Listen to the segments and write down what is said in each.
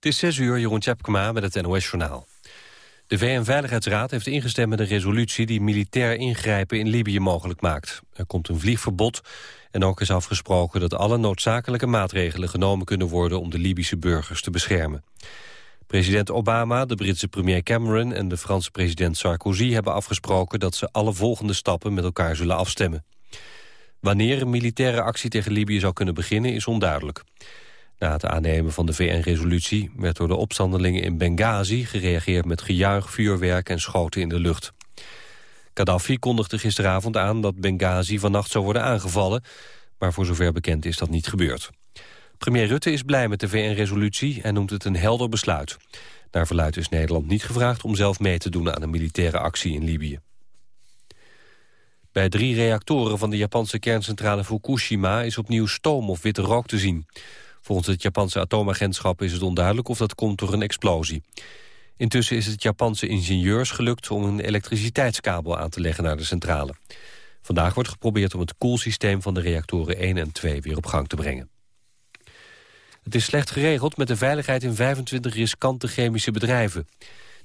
Het is 6 uur, Jeroen Tjepkema met het NOS-journaal. De VN-veiligheidsraad heeft ingestemd met een resolutie... die militair ingrijpen in Libië mogelijk maakt. Er komt een vliegverbod en ook is afgesproken... dat alle noodzakelijke maatregelen genomen kunnen worden... om de Libische burgers te beschermen. President Obama, de Britse premier Cameron... en de Franse president Sarkozy hebben afgesproken... dat ze alle volgende stappen met elkaar zullen afstemmen. Wanneer een militaire actie tegen Libië zou kunnen beginnen is onduidelijk. Na het aannemen van de VN-resolutie werd door de opstandelingen in Benghazi gereageerd met gejuich, vuurwerk en schoten in de lucht. Gaddafi kondigde gisteravond aan dat Benghazi vannacht zou worden aangevallen, maar voor zover bekend is dat niet gebeurd. Premier Rutte is blij met de VN-resolutie en noemt het een helder besluit. Naar verluidt is Nederland niet gevraagd om zelf mee te doen aan een militaire actie in Libië. Bij drie reactoren van de Japanse kerncentrale Fukushima is opnieuw stoom of witte rook te zien. Volgens het Japanse atoomagentschap is het onduidelijk of dat komt door een explosie. Intussen is het Japanse ingenieurs gelukt om een elektriciteitskabel aan te leggen naar de centrale. Vandaag wordt geprobeerd om het koelsysteem van de reactoren 1 en 2 weer op gang te brengen. Het is slecht geregeld met de veiligheid in 25 riskante chemische bedrijven.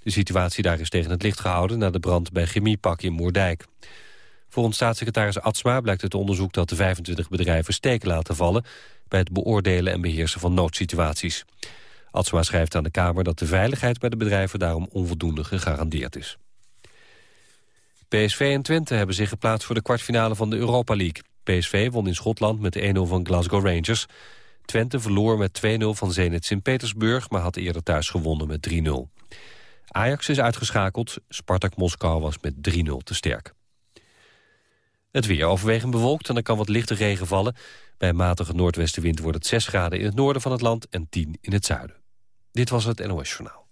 De situatie daar is tegen het licht gehouden na de brand bij Chemiepak in Moerdijk. Volgens staatssecretaris Atsma blijkt het onderzoek dat de 25 bedrijven steken laten vallen bij het beoordelen en beheersen van noodsituaties. Atsma schrijft aan de Kamer dat de veiligheid bij de bedrijven daarom onvoldoende gegarandeerd is. PSV en Twente hebben zich geplaatst voor de kwartfinale van de Europa League. PSV won in Schotland met 1-0 van Glasgow Rangers. Twente verloor met 2-0 van Zenit Sint-Petersburg... maar had eerder thuis gewonnen met 3-0. Ajax is uitgeschakeld, Spartak Moskou was met 3-0 te sterk. Het weer overwegend bewolkt en er kan wat lichte regen vallen. Bij matige noordwestenwind wordt het 6 graden in het noorden van het land en 10 in het zuiden. Dit was het NOS Journaal.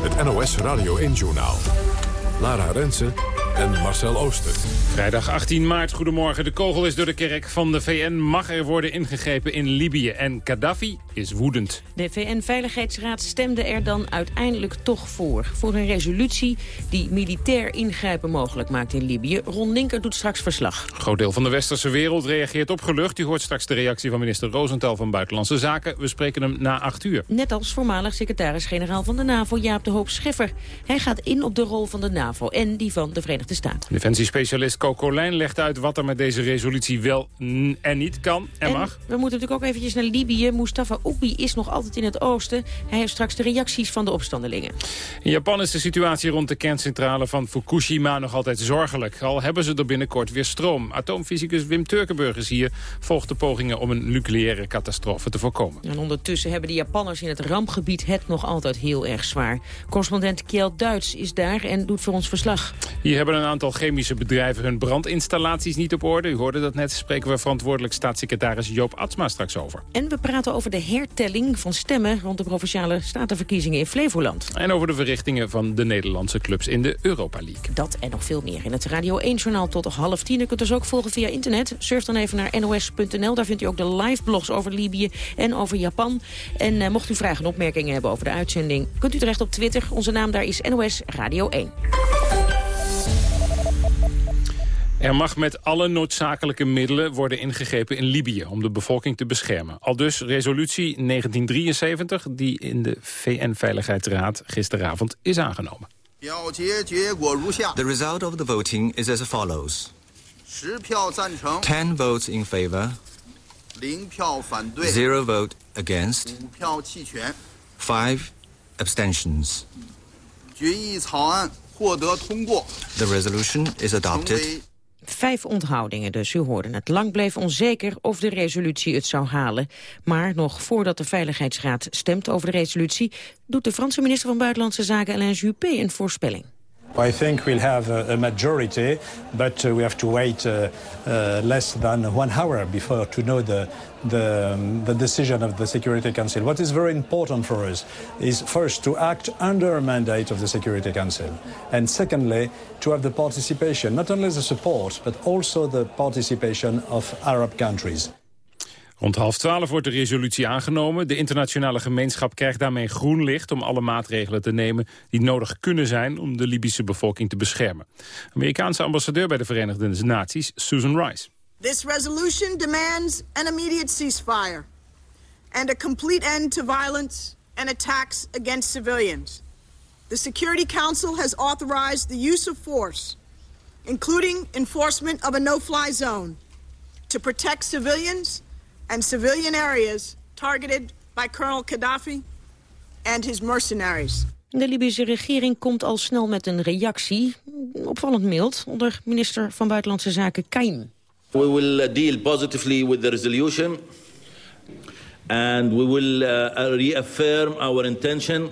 Het NOS Radio 1 Journaal. Lara Rensen en Marcel Ooster. Vrijdag 18 maart, goedemorgen. De kogel is door de kerk van de VN. Mag er worden ingegrepen in Libië? En Gaddafi is woedend. De VN-veiligheidsraad stemde er dan uiteindelijk toch voor. Voor een resolutie die militair ingrijpen mogelijk maakt in Libië. Ron Linker doet straks verslag. Een groot deel van de westerse wereld reageert opgelucht. U hoort straks de reactie van minister Rosenthal van Buitenlandse Zaken. We spreken hem na 8 uur. Net als voormalig secretaris-generaal van de NAVO Jaap de Hoop Scheffer. Hij gaat in op de rol van de NAVO en die van de Verenigde Staten. Defensiespecialist Coco Lijn legt uit wat er met deze resolutie wel en niet kan en, mag. We moeten natuurlijk ook eventjes naar Libië. Mustafa Oekbi is nog altijd in het oosten. Hij heeft straks de reacties van de opstandelingen. In Japan is de situatie rond de kerncentrale van Fukushima nog altijd zorgelijk. Al hebben ze er binnenkort weer stroom. Atoomfysicus Wim Turkenburg is hier. Volgt de pogingen om een nucleaire catastrofe te voorkomen. En ondertussen hebben de Japanners in het rampgebied het nog altijd heel erg zwaar. Correspondent Kjell Duits is daar en doet voor ons verslag. Hier hebben een aantal chemische bedrijven hun brandinstallaties niet op orde. U hoorde dat net, spreken we verantwoordelijk staatssecretaris Joop Atsma straks over. En we praten over de hertelling van stemmen rond de Provinciale Statenverkiezingen in Flevoland. En over de verrichtingen van de Nederlandse clubs in de Europa League. Dat en nog veel meer in het Radio 1-journaal tot half tien. U kunt ons ook volgen via internet. Surf dan even naar nos.nl. Daar vindt u ook de live blogs over Libië en over Japan. En uh, mocht u vragen en opmerkingen hebben over de uitzending... kunt u terecht op Twitter. Onze naam daar is NOS Radio 1. Er mag met alle noodzakelijke middelen worden ingegrepen in Libië... om de bevolking te beschermen. Al dus resolutie 1973 die in de VN-veiligheidsraad gisteravond is aangenomen. The result of the voting is as follows. 10 votes in favor, 0 vote against, 5 abstentions. The resolution is adopted. Vijf onthoudingen dus, u hoorde het. Lang bleef onzeker of de resolutie het zou halen. Maar nog voordat de Veiligheidsraad stemt over de resolutie... doet de Franse minister van Buitenlandse Zaken Alain Juppé een voorspelling. I think we'll have a, majority, but uh, we have to wait uh, uh, less than one hour before to know the, the, um, the decision of the Security Council. What is very important for us is first to act under a mandate of the Security Council, and secondly to have the participation, not only the support, but also the participation of Arab countries. Rond half twaalf wordt de resolutie aangenomen. De internationale gemeenschap krijgt daarmee groen licht om alle maatregelen te nemen die nodig kunnen zijn om de Libische bevolking te beschermen. Amerikaanse ambassadeur bij de Verenigde Naties, Susan Rice. This resolution demands an immediate ceasefire and a complete end to violence and attacks against civilians. The Security Council has authorized the use of force, including enforcement of a no-fly zone, to protect civilians and civilian areas targeted by Colonel Gaddafi and his mercenaries. De Libische regering komt al snel met een reactie, opvallend mild, onder minister van Buitenlandse Zaken Kaim. We will uh, deal positively with the resolution and we will uh, reaffirm our intention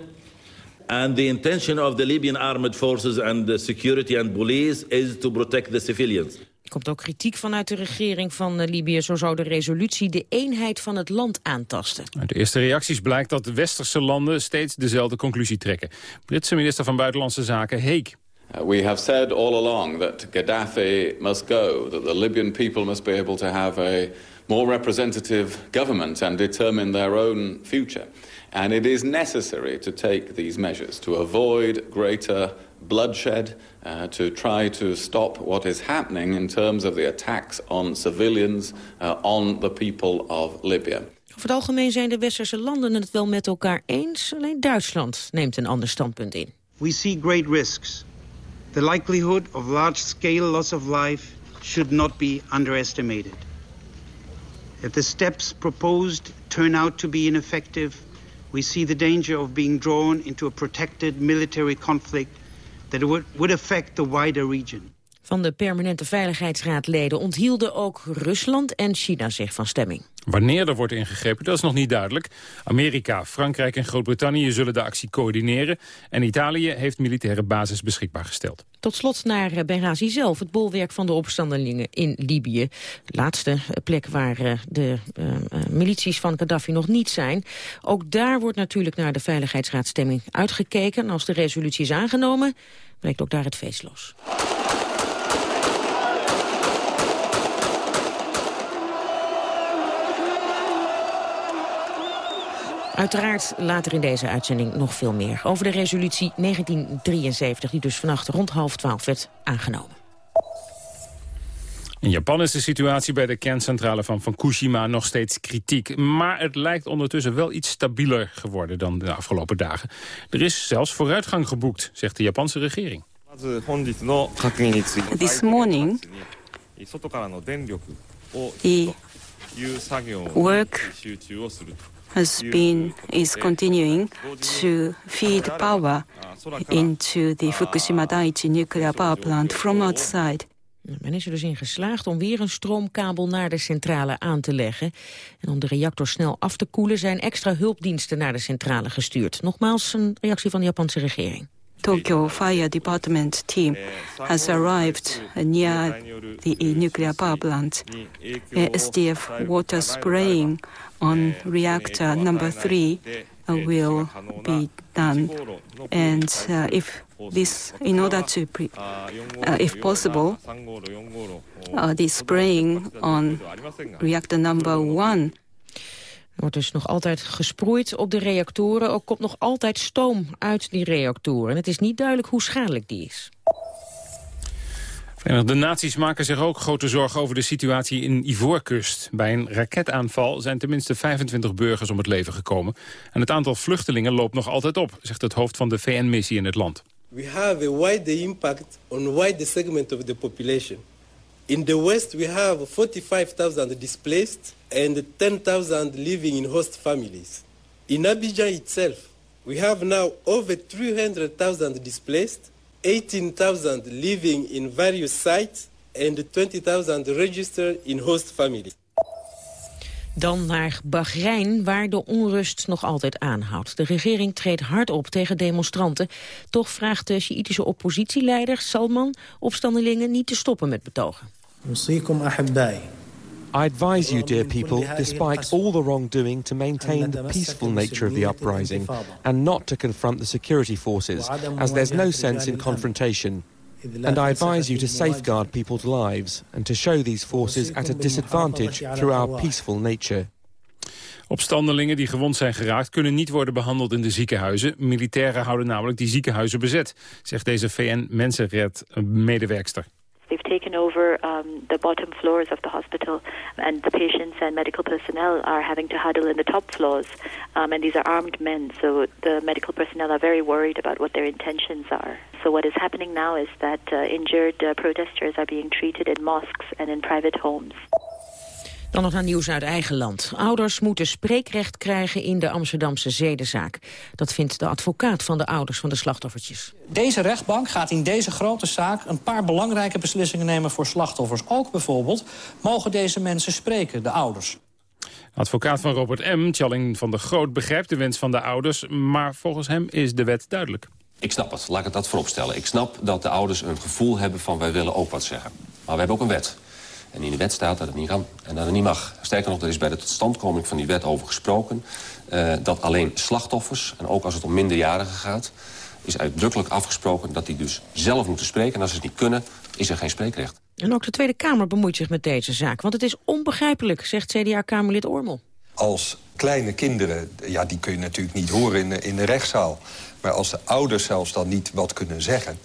and the intention of the Libyan armed forces and the security and police is to protect the civilians. Er komt ook kritiek vanuit de regering van eh, Libië. Zo zou de resolutie de eenheid van het land aantasten. Uit de eerste reacties blijkt dat de westerse landen steeds dezelfde conclusie trekken. Britse minister van Buitenlandse Zaken Heek. Uh, we have said all along that Gaddafi must go, that the Libyan people must be able to have a more representative government and determine their own future. And it is necessary to take these measures to avoid greater bloodshed, uh, to try to stop what is happening in terms of the attacks on civilians, uh, on the people of Libya. Over het algemeen zijn de westerse landen het wel met elkaar eens. Alleen Duitsland neemt een ander standpunt in. We see great risks. The likelihood of large-scale loss of life should not be underestimated. If the steps proposed turn out to be ineffective, we see the danger of being drawn into a protected military conflict that would, would affect the wider region. Van de permanente veiligheidsraadleden onthielden ook Rusland en China zich van stemming. Wanneer er wordt ingegrepen, dat is nog niet duidelijk. Amerika, Frankrijk en Groot-Brittannië zullen de actie coördineren... en Italië heeft militaire basis beschikbaar gesteld. Tot slot naar eh, Benghazi zelf, het bolwerk van de opstandelingen in Libië. De laatste eh, plek waar eh, de uh, milities van Gaddafi nog niet zijn. Ook daar wordt natuurlijk naar de Veiligheidsraadstemming uitgekeken. En als de resolutie is aangenomen, breekt ook daar het feest los. Uiteraard later in deze uitzending nog veel meer over de resolutie 1973... die dus vannacht rond half twaalf werd aangenomen. In Japan is de situatie bij de kerncentrale van Fukushima nog steeds kritiek. Maar het lijkt ondertussen wel iets stabieler geworden dan de afgelopen dagen. Er is zelfs vooruitgang geboekt, zegt de Japanse regering. This morning, the work has been is continuing to feed power into the Fukushima Daiichi nuclear power plant from outside. Men is er dus in geslaagd om weer een stroomkabel naar de centrale aan te leggen. En om de reactor snel af te koelen zijn extra hulpdiensten naar de centrale gestuurd. Nogmaals een reactie van de Japanse regering. Tokyo Fire Department team has arrived near the nuclear power plant. SDF water spraying on reactor number three will be done. And uh, if this, in order to, pre uh, if possible, uh, the spraying on reactor number one er wordt dus nog altijd gesproeid op de reactoren. Ook komt nog altijd stoom uit die reactoren. En het is niet duidelijk hoe schadelijk die is. De naties maken zich ook grote zorgen over de situatie in Ivoorkust. Bij een raketaanval zijn tenminste 25 burgers om het leven gekomen. En het aantal vluchtelingen loopt nog altijd op, zegt het hoofd van de VN-missie in het land. We have a wide impact on wide segment of the population. In the west we have 45,000 displaced and 10,000 living in host families. In Abidjan itself, we have now over 300,000 displaced 18,000 living in various sites and 20,000 registered in host families. Dan naar Bahrein, waar de onrust nog altijd aanhoudt. De regering treedt hard op tegen demonstranten. Toch vraagt de Sjiïtische oppositieleider Salman opstandelingen niet te stoppen met betogen. I advise you, dear people, despite all the wrongdoing, to maintain the peaceful nature of the uprising and not to confront the security forces, as there's no sense in confrontation. And I advise you to safeguard people's lives and to show these forces at a disadvantage through our peaceful nature. Opstandelingen die gewond zijn geraakt kunnen niet worden behandeld in de ziekenhuizen. Militairen houden namelijk die ziekenhuizen bezet, zegt deze VN-mensenred-medewerkster. They've taken over um, the bottom floors of the hospital, and the patients and medical personnel are having to huddle in the top floors. Um, and these are armed men, so the medical personnel are very worried about what their intentions are. So, what is happening now is that uh, injured uh, protesters are being treated in mosques and in private homes. Dan nog naar nieuws uit eigen land. Ouders moeten spreekrecht krijgen in de Amsterdamse zedenzaak. Dat vindt de advocaat van de ouders van de slachtoffertjes. Deze rechtbank gaat in deze grote zaak een paar belangrijke beslissingen nemen voor slachtoffers. Ook bijvoorbeeld, mogen deze mensen spreken, de ouders? Advocaat van Robert M., Tjalling van der Groot, begrijpt de wens van de ouders... maar volgens hem is de wet duidelijk. Ik snap het, laat ik het dat vooropstellen. Ik snap dat de ouders een gevoel hebben van wij willen ook wat zeggen. Maar we hebben ook een wet. En in de wet staat dat het niet kan en dat het niet mag. Sterker nog, er is bij de totstandkoming van die wet over gesproken... Uh, dat alleen slachtoffers, en ook als het om minderjarigen gaat... is uitdrukkelijk afgesproken dat die dus zelf moeten spreken. En als ze het niet kunnen, is er geen spreekrecht. En ook de Tweede Kamer bemoeit zich met deze zaak. Want het is onbegrijpelijk, zegt CDA-Kamerlid Ormel. Als kleine kinderen, ja, die kun je natuurlijk niet horen in de, in de rechtszaal. Maar als de ouders zelfs dan niet wat kunnen zeggen...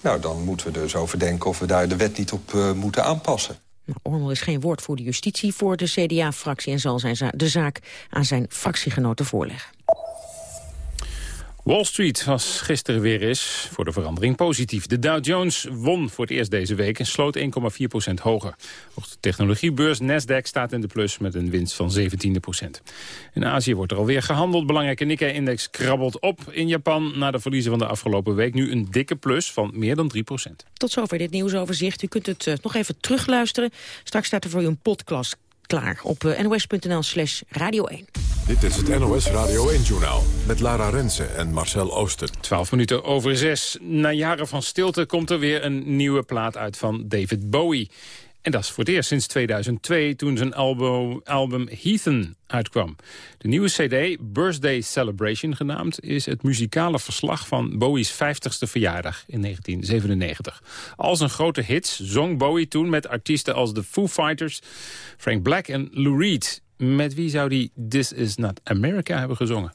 nou, dan moeten we dus over denken of we daar de wet niet op uh, moeten aanpassen. Ormel is geen woord voor de justitie voor de CDA-fractie... en zal zijn de zaak aan zijn fractiegenoten voorleggen. Wall Street was gisteren weer eens voor de verandering positief. De Dow Jones won voor het eerst deze week en sloot 1,4% hoger. Op de technologiebeurs Nasdaq staat in de plus met een winst van 17% In Azië wordt er alweer gehandeld. Belangrijke Nikkei-index krabbelt op in Japan... na de verliezen van de afgelopen week. Nu een dikke plus van meer dan 3% Tot zover dit nieuwsoverzicht. U kunt het uh, nog even terugluisteren. Straks staat er voor u een podcast klaar op uh, nos.nl slash radio 1. Dit is het NOS Radio 1-journaal met Lara Rensen en Marcel Ooster. 12 minuten over 6. Na jaren van stilte komt er weer een nieuwe plaat uit van David Bowie. En dat is voor het eerst sinds 2002 toen zijn album, album Heathen uitkwam. De nieuwe cd, Birthday Celebration genaamd... is het muzikale verslag van Bowie's 50ste verjaardag in 1997. Als een grote hits zong Bowie toen met artiesten als de Foo Fighters... Frank Black en Lou Reed. Met wie zou die This Is Not America hebben gezongen?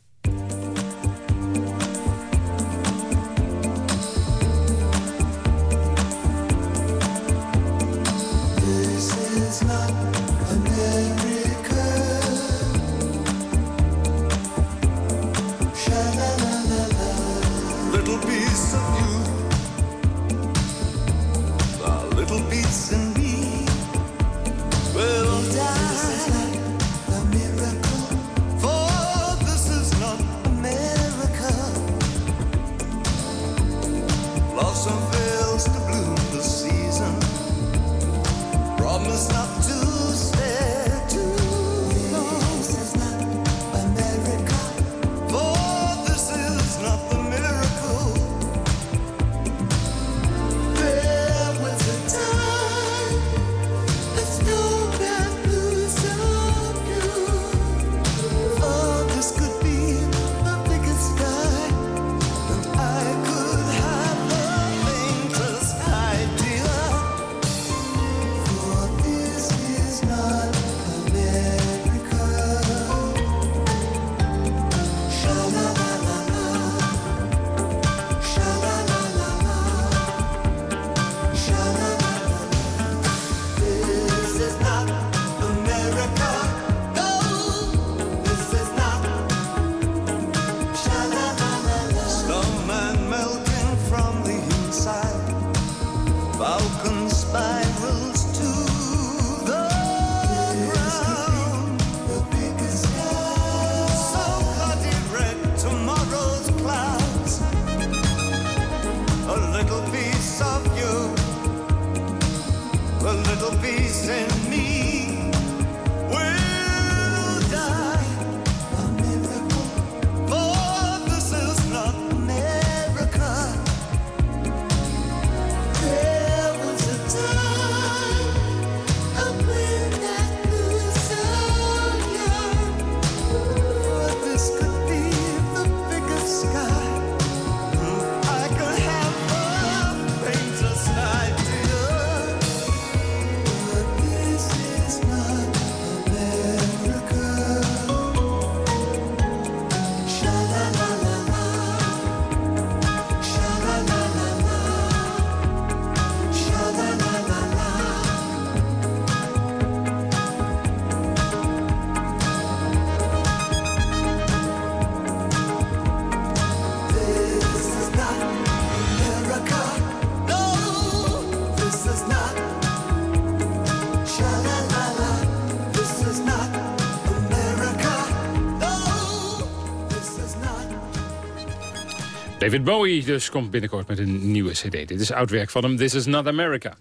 David Bowie dus komt binnenkort met een nieuwe cd. Dit is oud werk van hem, This is Not America.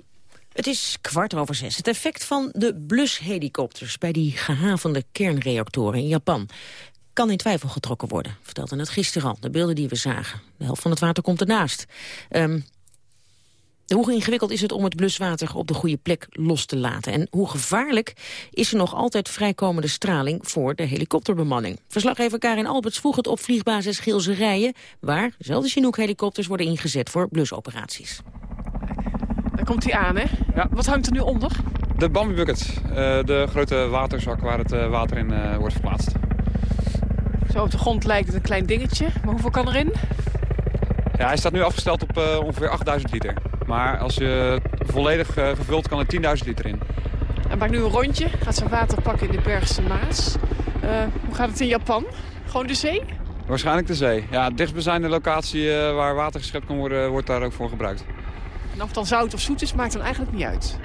Het is kwart over zes. Het effect van de blushelikopters bij die gehavende kernreactoren in Japan kan in twijfel getrokken worden, vertelde het gisteren al. De beelden die we zagen. De helft van het water komt ernaast. Um, hoe ingewikkeld is het om het bluswater op de goede plek los te laten? En hoe gevaarlijk is er nog altijd vrijkomende straling voor de helikopterbemanning? Verslaggever Karin Alberts vroeg het op vliegbasis Geelse Rijen... waar dezelfde Chinook-helikopters worden ingezet voor blusoperaties. Daar komt hij aan, hè? Ja. Wat hangt er nu onder? De Bambi Bucket, uh, de grote waterzak waar het uh, water in uh, wordt verplaatst. Zo op de grond lijkt het een klein dingetje, maar hoeveel kan erin? Ja, hij staat nu afgesteld op ongeveer 8000 liter. Maar als je volledig uh, gevuld kan er 10.000 liter in. Hij maakt nu een rondje, gaat zijn water pakken in de Bergse Maas. Uh, hoe gaat het in Japan? Gewoon de zee? Waarschijnlijk de zee. Ja, het dichtstbijzijnde locatie uh, waar water geschept kan worden, wordt daar ook voor gebruikt. En of het dan zout of zoet is, maakt dan eigenlijk niet uit?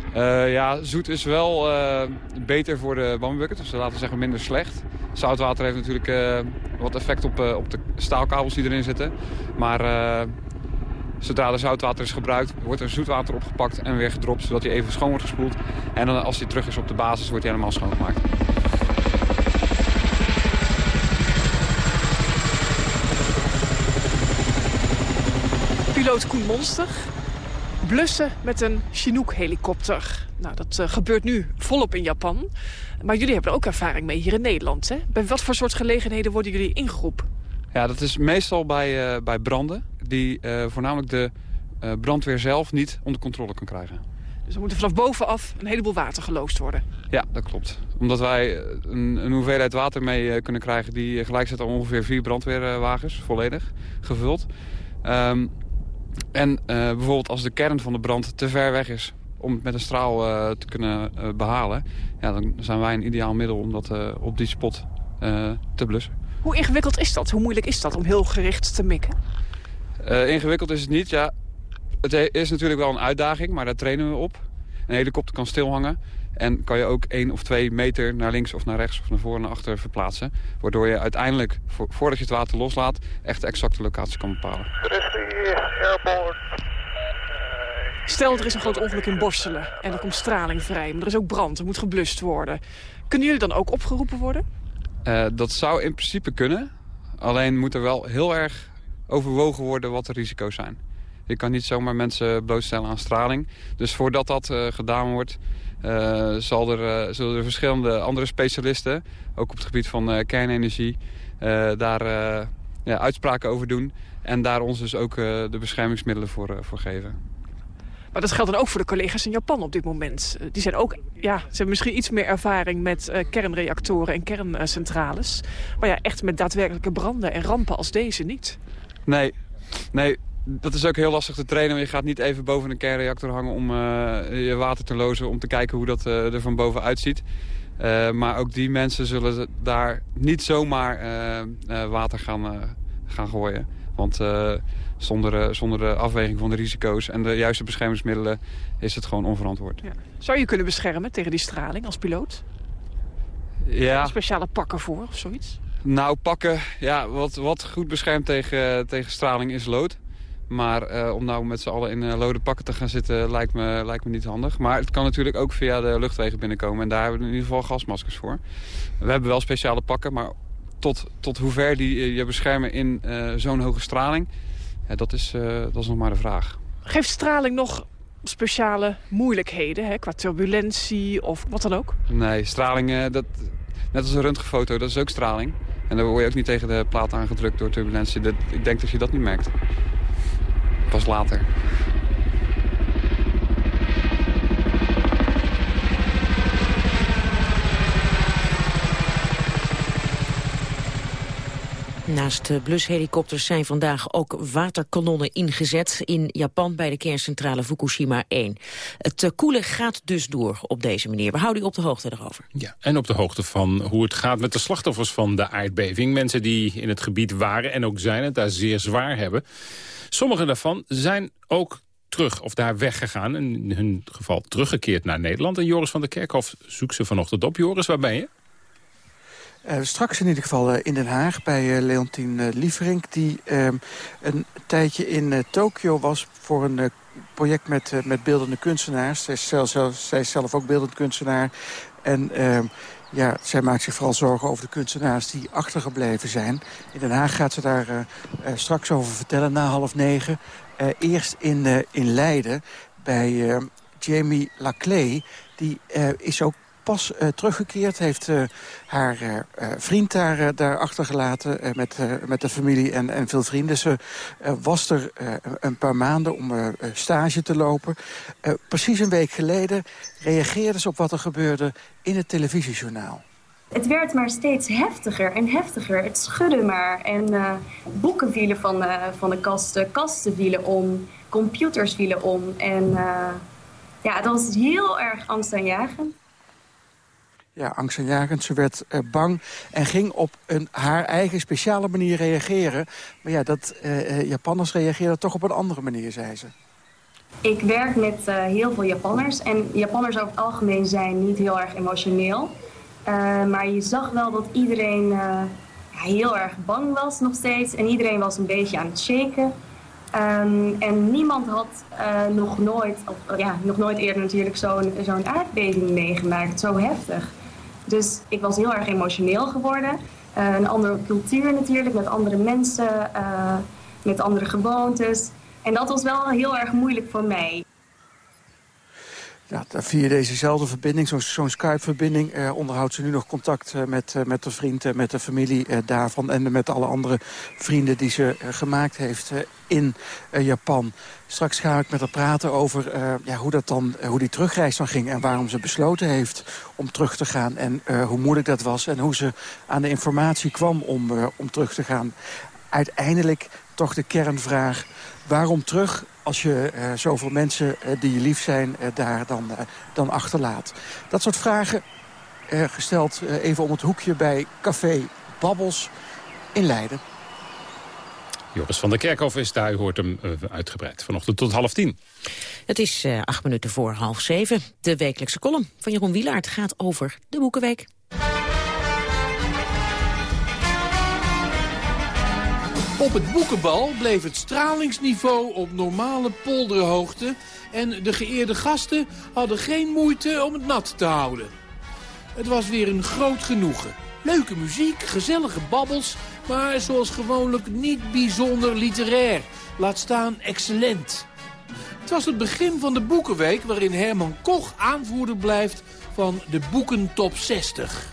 ja, zoet is wel beter voor de bambubucket, dus laten we zeggen minder slecht. Zoutwater heeft natuurlijk wat effect op, op de staalkabels die erin zitten. Maar Zodra er zoutwater is gebruikt, wordt er zoetwater opgepakt en weer gedropt... zodat hij even schoon wordt gespoeld. En dan, als hij terug is op de basis, wordt hij helemaal schoongemaakt. Piloot Koen Monster. Blussen met een Chinook-helikopter. Nou, dat uh, gebeurt nu volop in Japan. Maar jullie hebben er ook ervaring mee hier in Nederland. Hè? Bij wat voor soort gelegenheden worden jullie ingeroepen? Ja, dat is meestal bij, uh, bij branden die uh, voornamelijk de uh, brandweer zelf niet onder controle kan krijgen. Dus er moet vanaf bovenaf een heleboel water geloosd worden? Ja, dat klopt. Omdat wij een, een hoeveelheid water mee kunnen krijgen... die gelijk zit aan ongeveer vier brandweerwagens, volledig gevuld. Um, en bijvoorbeeld als de kern van de brand te ver weg is om het met een straal te kunnen behalen... Ja, dan zijn wij een ideaal middel om dat op die spot te blussen. Hoe ingewikkeld is dat? Hoe moeilijk is dat om heel gericht te mikken? Uh, ingewikkeld is het niet, ja. Het is natuurlijk wel een uitdaging, maar daar trainen we op. Een helikopter kan stilhangen en kan je ook één of twee meter naar links of naar rechts of naar voren en naar achter verplaatsen. Waardoor je uiteindelijk, voordat je het water loslaat, echt de exacte locatie kan bepalen. Stel, er is een groot ongeluk in Borselen en er komt straling vrij. Maar er is ook brand, er moet geblust worden. Kunnen jullie dan ook opgeroepen worden? Uh, dat zou in principe kunnen. Alleen moet er wel heel erg overwogen worden wat de risico's zijn. Je kan niet zomaar mensen blootstellen aan straling. Dus voordat dat uh, gedaan wordt, uh, zal er, zullen er verschillende andere specialisten... ook op het gebied van kernenergie, daar ja, uitspraken over doen... en daar ons dus ook de beschermingsmiddelen voor, voor geven. Maar dat geldt dan ook voor de collega's in Japan op dit moment. Die zijn ook, ja, ze hebben misschien iets meer ervaring met kernreactoren en kerncentrales. Maar ja, echt met daadwerkelijke branden en rampen als deze niet. Nee, nee, dat is ook heel lastig te trainen. Je gaat niet even boven een kernreactor hangen om uh, je water te lozen... om te kijken hoe dat uh, er van boven uitziet. Uh, maar ook die mensen zullen daar niet zomaar water gaan, gaan gooien. Want zonder, zonder de afweging van de risico's en de juiste beschermingsmiddelen is het gewoon onverantwoord. Ja. Zou je kunnen beschermen tegen die straling als piloot? Ja. Speciale pakken voor of zoiets? Nou, pakken, ja, wat, wat goed beschermt tegen, tegen straling is lood. Maar uh, om nou met z'n allen in uh, lode pakken te gaan zitten lijkt me, lijkt me niet handig. Maar het kan natuurlijk ook via de luchtwegen binnenkomen. En daar hebben we in ieder geval gasmaskers voor. We hebben wel speciale pakken, maar tot, tot hoever die eh, je beschermen in zo'n hoge straling... Dat, is, dat is nog maar de vraag. Geeft straling nog speciale moeilijkheden hè, qua turbulentie of wat dan ook? Nee, straling, dat, net als een röntgenfoto, dat is ook straling. En daar word je ook niet tegen de plaat aangedrukt door turbulentie. Dat, ik denk dat je dat niet merkt. Pas later. Naast blushelikopters zijn vandaag ook waterkanonnen ingezet in Japan bij de kerncentrale Fukushima 1. Het eh, koelen gaat dus door op deze manier. We houden u op de hoogte erover. Ja, en op de hoogte van hoe het gaat met de slachtoffers van de aardbeving. Mensen die in het gebied waren en ook zijn het daar zeer zwaar hebben. Sommigen daarvan zijn ook terug of daar weggegaan. In hun geval teruggekeerd naar Nederland. En Joris van der Kerkhof zoekt ze vanochtend op. Joris, waar ben je? Straks in ieder geval in Den Haag bij Leontien Lieverink... die ehm, een tijdje in Tokio was voor een project met, met beeldende kunstenaars. Zij is, zelf, zij is zelf ook beeldend kunstenaar. En ehm, ja, zij maakt zich vooral zorgen over de kunstenaars die achtergebleven zijn. In Den Haag gaat ze daar uh, straks over vertellen, na half negen. Uh, eerst in, in Leiden bij Jamie Laclay. Die is ook pas uh, teruggekeerd. Heeft uh, haar uh, vriend daar, daar achtergelaten met, met de familie en, en veel vrienden. Ze was er een paar maanden om stage te lopen. precies een week geleden reageerde ze op wat er gebeurde in het televisiejournaal. Het werd maar steeds heftiger en heftiger. Het schudde maar. En boeken vielen van, van de kasten, kasten vielen om, computers vielen om. En ja, dat was heel erg angstaanjagend ja, angstaanjagend. Ze werd uh, bang en ging op een, haar eigen speciale manier reageren. Maar ja, dat uh, Japanners reageerden toch op een andere manier, zei ze. Ik werk met heel veel Japanners. En Japanners over het algemeen zijn niet heel erg emotioneel. maar je zag wel dat iedereen heel erg bang was nog steeds. En iedereen was een beetje aan het shaken. Um, en niemand had nog, nooit, of, ja, nog nooit eerder natuurlijk zo'n zo'n aardbeving meegemaakt. Zo heftig. Dus ik was heel erg emotioneel geworden. Uh, een andere cultuur natuurlijk, met andere mensen, uh, met andere gewoontes. En dat was wel heel erg moeilijk voor mij. Ja, via dezezelfde verbinding, zo'n zo Skype-verbinding... Eh, onderhoudt ze nu nog contact eh, met, eh, met de vriend en met de familie eh, daarvan... en met alle andere vrienden die ze eh, gemaakt heeft eh, in Japan. Straks ga ik met haar praten over ja, hoe, dat dan, hoe die terugreis dan ging... en waarom ze besloten heeft om terug te gaan... en hoe moeilijk dat was en hoe ze aan de informatie kwam om, om terug te gaan. Uiteindelijk toch de kernvraag, waarom terug als je uh, zoveel mensen uh, die je lief zijn uh, daar dan, dan achterlaat. Dat soort vragen gesteld even om het hoekje bij Café Babbels in Leiden. Joris van der Kerkhof is daar, u hoort hem uitgebreid. Vanochtend tot half tien. Het is acht minuten voor half zeven. De wekelijkse column van Jeroen Wielaert gaat over de Boekenweek. Op het boekenbal bleef het stralingsniveau op normale polderhoogte... en de geëerde gasten hadden geen moeite om het nat te houden. Het was weer een groot genoegen. Leuke muziek, gezellige babbels, maar zoals gewoonlijk niet bijzonder literair. Laat staan excellent. Het was het begin van de Boekenweek waarin Herman Koch aanvoerder blijft van de Boeken Top 60.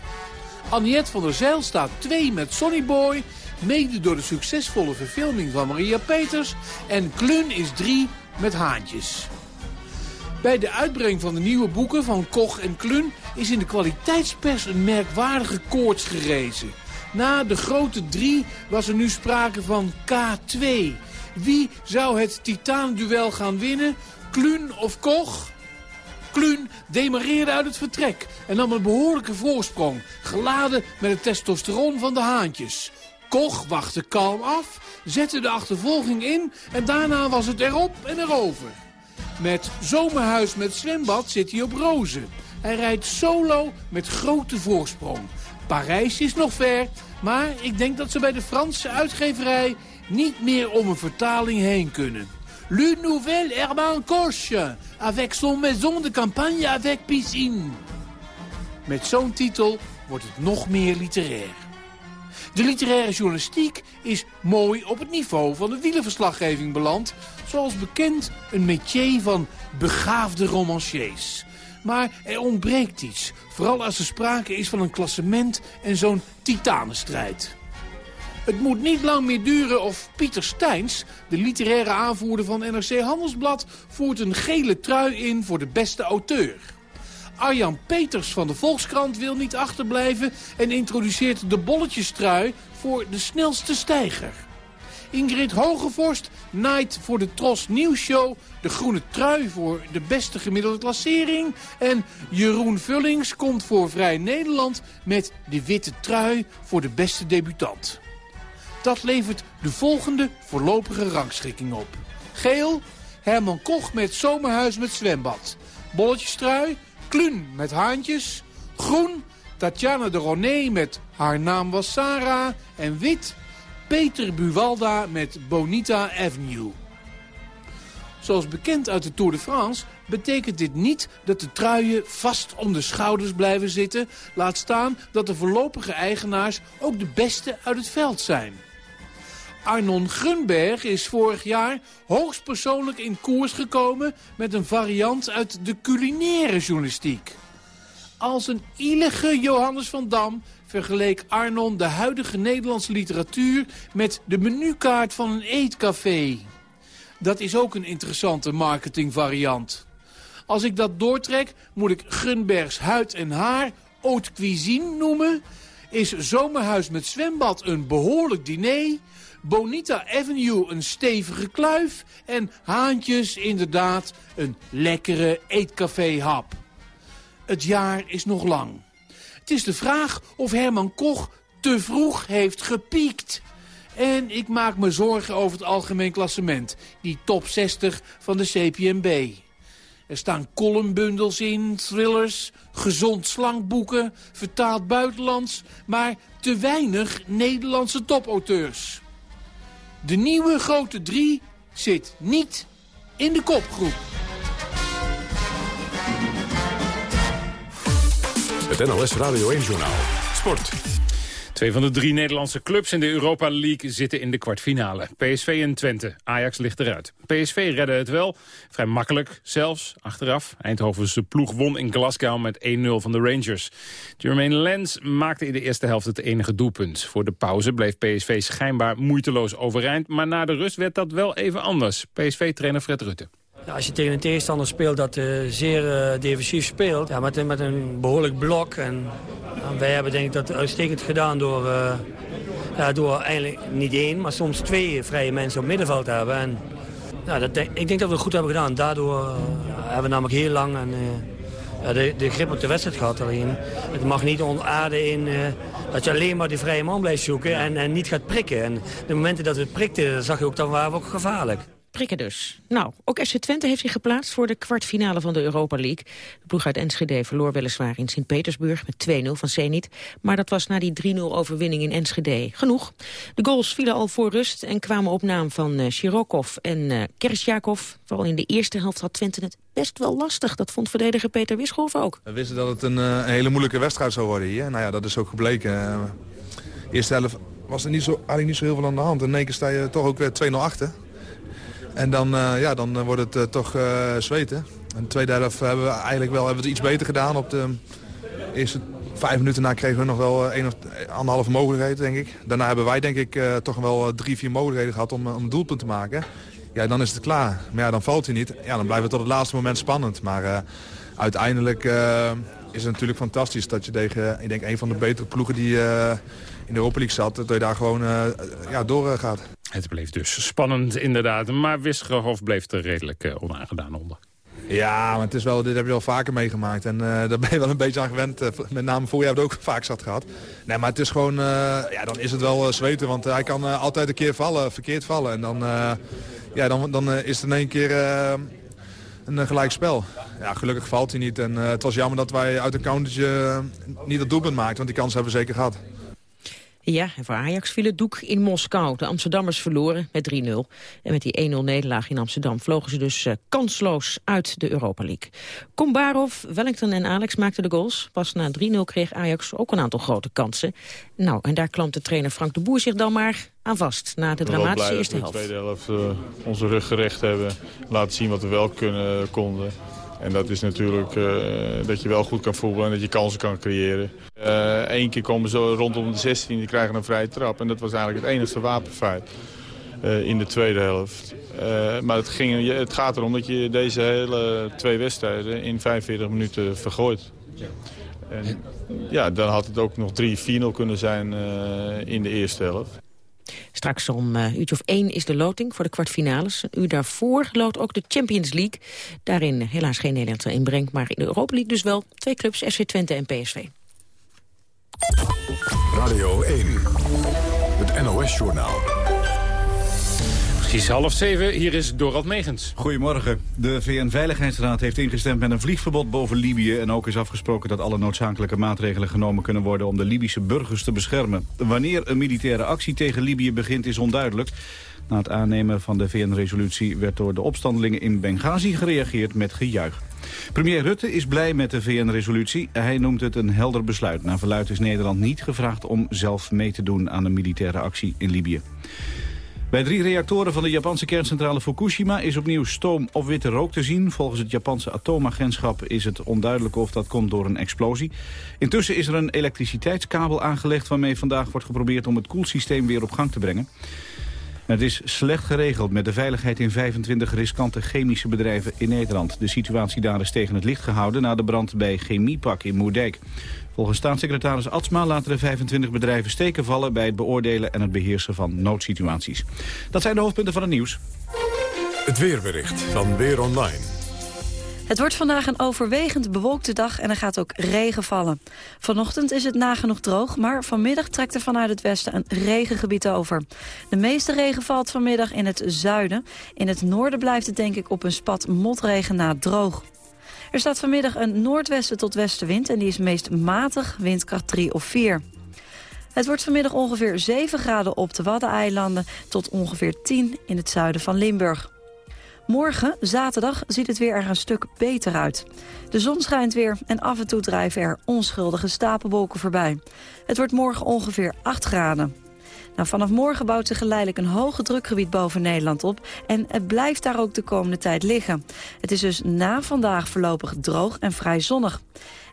Aniette van der Zijl staat 2 met Sonny Boy mede door de succesvolle verfilming van Maria Peters. En Klun is drie met haantjes. Bij de uitbreng van de nieuwe boeken van Koch en Klun is in de kwaliteitspers een merkwaardige koorts gerezen. Na de grote drie was er nu sprake van K2. Wie zou het titaanduel gaan winnen? Klun of Koch? Klun demareerde uit het vertrek en nam een behoorlijke voorsprong, geladen met het testosteron van de haantjes. Koch wachtte kalm af, zette de achtervolging in en daarna was het erop en erover. Met zomerhuis met zwembad zit hij op rozen. Hij rijdt solo met grote voorsprong. Parijs is nog ver, maar ik denk dat ze bij de Franse uitgeverij niet meer om een vertaling heen kunnen. Le Nouvel Herman Koch, avec son maison de campagne avec piscine. Met zo'n titel wordt het nog meer literair. De literaire journalistiek is mooi op het niveau van de wielenverslaggeving beland. Zoals bekend een métier van begaafde romanciers. Maar er ontbreekt iets. Vooral als er sprake is van een klassement en zo'n titanenstrijd. Het moet niet lang meer duren of Pieter Steins, de literaire aanvoerder van NRC Handelsblad... voert een gele trui in voor de beste auteur. Arjan Peters van de Volkskrant wil niet achterblijven... en introduceert de bolletjestrui voor de snelste stijger. Ingrid Hogevorst naait voor de Tros Nieuwsshow de groene trui voor de beste gemiddelde klassering. En Jeroen Vullings komt voor Vrij Nederland met de witte trui voor de beste debutant. Dat levert de volgende voorlopige rangschikking op. Geel, Herman Koch met zomerhuis met zwembad. Bolletjestrui, Klun met haantjes. Groen, Tatjana de Roné met Haar naam was Sarah. En wit Peter Buwalda met Bonita Avenue. Zoals bekend uit de Tour de France betekent dit niet dat de truien vast om de schouders blijven zitten. Laat staan dat de voorlopige eigenaars ook de beste uit het veld zijn. Arnon Grunberg is vorig jaar hoogstpersoonlijk in koers gekomen... met een variant uit de culinaire journalistiek. Als een ielige Johannes van Dam vergeleek Arnon de huidige Nederlandse literatuur... met de menukaart van een eetcafé. Dat is ook een interessante marketingvariant. Als ik dat doortrek, moet ik Gunbergs huid en haar haute cuisine noemen... is Zomerhuis met zwembad een behoorlijk diner... Bonita Avenue een stevige kluif... en Haantjes inderdaad een lekkere eetcafé-hap. Het jaar is nog lang. Het is de vraag of Herman Koch te vroeg heeft gepiekt... En ik maak me zorgen over het algemeen klassement. Die top 60 van de CPMB. Er staan columnbundels in, thrillers, gezond slankboeken, vertaald buitenlands... maar te weinig Nederlandse topauteurs. De nieuwe grote drie zit niet in de kopgroep. Het NLS Radio 1-journaal. Sport. Twee van de drie Nederlandse clubs in de Europa League zitten in de kwartfinale. PSV en Twente. Ajax ligt eruit. PSV redde het wel. Vrij makkelijk zelfs, achteraf. Eindhovense ploeg won in Glasgow met 1-0 van de Rangers. Jermaine Lens maakte in de eerste helft het enige doelpunt. Voor de pauze bleef PSV schijnbaar moeiteloos overeind. Maar na de rust werd dat wel even anders. PSV-trainer Fred Rutte. Als je tegen een tegenstander speelt dat uh, zeer uh, defensief speelt, ja, met, met een behoorlijk blok. En wij hebben denk dat uitstekend gedaan door, uh, ja, door eigenlijk niet één, maar soms twee vrije mensen op middenveld te hebben. En, ja, dat ik denk dat we het goed hebben gedaan. Daardoor hebben we namelijk heel lang en, de, de grip op de wedstrijd gehad. Alleen, het mag niet ontaarden in dat je alleen maar die vrije man blijft zoeken en, en niet gaat prikken. En de momenten dat we prikten, zag je ook, dan waren we ook gevaarlijk prikken dus. Nou, ook FC Twente heeft zich geplaatst voor de kwartfinale van de Europa League. De ploeg uit Enschede verloor weliswaar in Sint-Petersburg met 2-0 van Zenit. Maar dat was na die 3-0 overwinning in Enschede genoeg. De goals vielen al voor rust en kwamen op naam van uh, Shirokov en uh, Kersjakov. Vooral in de eerste helft had Twente het best wel lastig. Dat vond verdediger Peter Wischhoff ook. We wisten dat het een, uh, een, hele moeilijke wedstrijd zou worden hier. Nou ja, dat is ook gebleken. De eerste helft was er niet zo, eigenlijk niet zo heel veel aan de hand. In één keer sta je toch ook weer 2-0 achter. En dan, uh, ja, dan wordt het uh, toch zweten. En de tweede helft hebben we eigenlijk wel hebben we het iets beter gedaan. Op de eerste vijf minuten na kregen we nog wel één of anderhalve mogelijkheden, denk ik. Daarna hebben wij denk ik toch wel drie, vier mogelijkheden gehad om, om een doelpunt te maken. Ja, dan is het klaar. Maar ja, dan valt hij niet. Ja, dan blijft het tot het laatste moment spannend. Maar uiteindelijk is het natuurlijk fantastisch dat je tegen, ik denk, een van de betere ploegen die in de Europa League zat, dat je daar gewoon ja, doorgaat. Het bleef dus spannend inderdaad, maar Wisgerhof bleef er redelijk uh, onaangedaan onder. Ja, maar het is wel, dit heb je al vaker meegemaakt. En uh, daar ben je wel een beetje aan gewend. Uh, met name voor je hebt het ook vaak zat gehad. Nee, maar het is gewoon, ja, dan is het wel zweten. Want hij kan altijd een keer vallen, verkeerd vallen. En dan, ja, dan, dan is het in één keer een gelijk spel. Ja, gelukkig valt hij niet. En het was jammer dat wij uit een countertje niet het doelpunt maakten. Want die kans hebben we zeker gehad. Ja, en voor Ajax viel het doek in Moskou. De Amsterdammers verloren met 3-0. En met die 1-0 nederlaag in Amsterdam vlogen ze dus uh, kansloos uit de Europa League. Kombarov, Wellington en Alex maakten de goals. Pas na 3-0 kreeg Ajax ook een aantal grote kansen. Nou, en daar klampte trainer Frank de Boer zich dan maar aan vast na de dramatische eerste helft. We de tweede helft uh, onze rug gerecht hebben. Laten zien wat we wel kunnen, konden. En dat is natuurlijk uh, dat je wel goed kan voetballen en dat je kansen kan creëren. Eén uh, keer komen ze rondom de 16, die krijgen een vrije trap. En dat was eigenlijk het enige wapenfeit uh, in de tweede helft. maar het, ging, het gaat erom dat je deze hele twee wedstrijden in 45 minuten vergooit. En ja, dan had het ook nog 3-4-0 kunnen zijn in de eerste helft. Straks om uh, uurtje of één is de loting voor de kwartfinales. Een uur daarvoor loodt ook de Champions League. Daarin helaas geen Nederlandse inbreng, maar in de Europa League dus wel. Twee clubs, SC Twente en PSV. Radio 1, het NOS-journaal. Is half zeven, hier is Dorald Megens. Goedemorgen. De VN-veiligheidsraad heeft ingestemd met een vliegverbod boven Libië... en ook is afgesproken dat alle noodzakelijke maatregelen genomen kunnen worden... om de Libische burgers te beschermen. Wanneer een militaire actie tegen Libië begint is onduidelijk. Na het aannemen van de VN-resolutie werd door de opstandelingen in Benghazi gereageerd met gejuich. Premier Rutte is blij met de VN-resolutie. Hij noemt het een helder besluit. Naar verluidt is Nederland niet gevraagd om zelf mee te doen aan een militaire actie in Libië. Bij drie reactoren van de Japanse kerncentrale Fukushima is opnieuw stoom of witte rook te zien. Volgens het Japanse atoomagentschap is het onduidelijk of dat komt door een explosie. Intussen is er een elektriciteitskabel aangelegd waarmee vandaag wordt geprobeerd om het koelsysteem weer op gang te brengen. Het is slecht geregeld met de veiligheid in 25 riskante chemische bedrijven in Nederland. De situatie daar is tegen het licht gehouden na de brand bij Chemiepak in Moerdijk. Volgens staatssecretaris Atsma laten de 25 bedrijven steken vallen... bij het beoordelen en het beheersen van noodsituaties. Dat zijn de hoofdpunten van het nieuws. Het weerbericht van Weer Online. Het wordt vandaag een overwegend bewolkte dag en er gaat ook regen vallen. Vanochtend is het nagenoeg droog, maar vanmiddag trekt er vanuit het westen een regengebied over. De meeste regen valt vanmiddag in het zuiden. In het noorden blijft het denk ik op een spat motregen na droog. Er staat vanmiddag een noordwesten tot westenwind en die is meest matig, windkracht 3 of 4. Het wordt vanmiddag ongeveer 7 graden op de Waddeneilanden tot ongeveer 10 in het zuiden van Limburg. Morgen, zaterdag, ziet het weer er een stuk beter uit. De zon schijnt weer en af en toe drijven er onschuldige stapelwolken voorbij. Het wordt morgen ongeveer 8 graden. Nou, vanaf morgen bouwt zich geleidelijk een hoge drukgebied boven Nederland op... en het blijft daar ook de komende tijd liggen. Het is dus na vandaag voorlopig droog en vrij zonnig.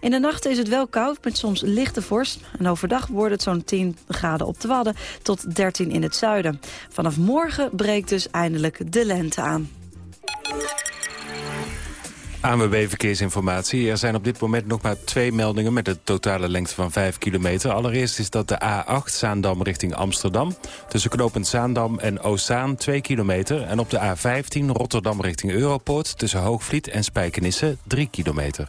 In de nacht is het wel koud met soms lichte vorst. En overdag wordt het zo'n 10 graden op de Wadden tot 13 in het zuiden. Vanaf morgen breekt dus eindelijk de lente aan. ANWB Verkeersinformatie. Er zijn op dit moment nog maar twee meldingen met een totale lengte van 5 kilometer. Allereerst is dat de A8 Zaandam richting Amsterdam. Tussen knooppunt Zaandam en Oostzaan 2 kilometer. En op de A15 Rotterdam richting Europoort tussen Hoogvliet en Spijkenisse 3 kilometer.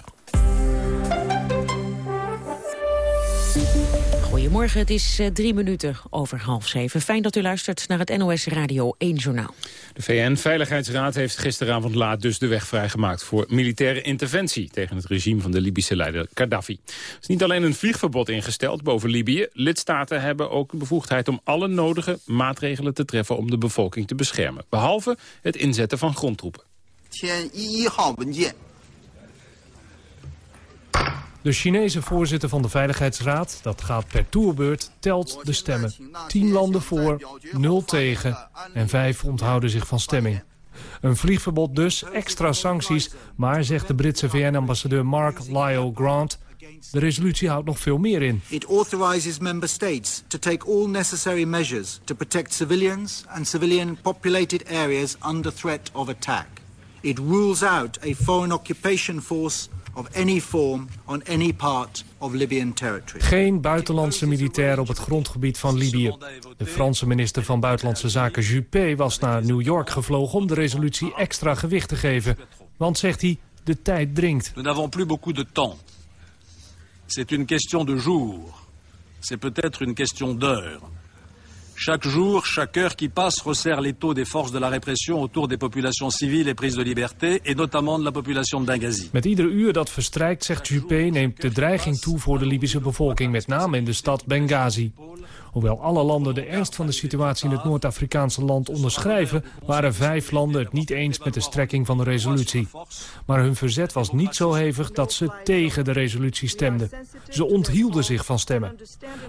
Goedemorgen, het is uh, drie minuten over half zeven. Fijn dat u luistert naar het NOS Radio 1 Journaal. De VN-veiligheidsraad heeft gisteravond laat dus de weg vrijgemaakt... voor militaire interventie tegen het regime van de Libische leider Gaddafi. Er is niet alleen een vliegverbod ingesteld boven Libië. Lidstaten hebben ook de bevoegdheid om alle nodige maatregelen te treffen... om de bevolking te beschermen. Behalve het inzetten van grondtroepen. De Chinese voorzitter van de Veiligheidsraad, dat gaat per toerbeurt, telt de stemmen. Tien landen voor, nul tegen en vijf onthouden zich van stemming. Een vliegverbod dus, extra sancties, maar zegt de Britse VN-ambassadeur Mark Lyle Grant... De resolutie houdt nog veel meer in. It authorizes member states to take all necessary measures to protect civilians and civilian populated areas under threat of attack. It rules out a foreign occupation force of any form on any part of Libyan territory. Geen buitenlandse militair op het grondgebied van Libië. De Franse minister van Buitenlandse Zaken Juppé was naar New York gevlogen om de resolutie extra gewicht te geven. Want, zegt hij, de tijd dringt. Nous n'avons plus beaucoup de temps. C'est une question de jours. C'est peut-être une question d'heures. Chaque jour, chaque heure qui passe resserre les taux des forces de la répression autour des populations civiles et prises de liberté, et notamment de la population de Benghazi. Benghazi. Hoewel alle landen de ernst van de situatie in het Noord-Afrikaanse land onderschrijven... waren vijf landen het niet eens met de strekking van de resolutie. Maar hun verzet was niet zo hevig dat ze tegen de resolutie stemden. Ze onthielden zich van stemmen.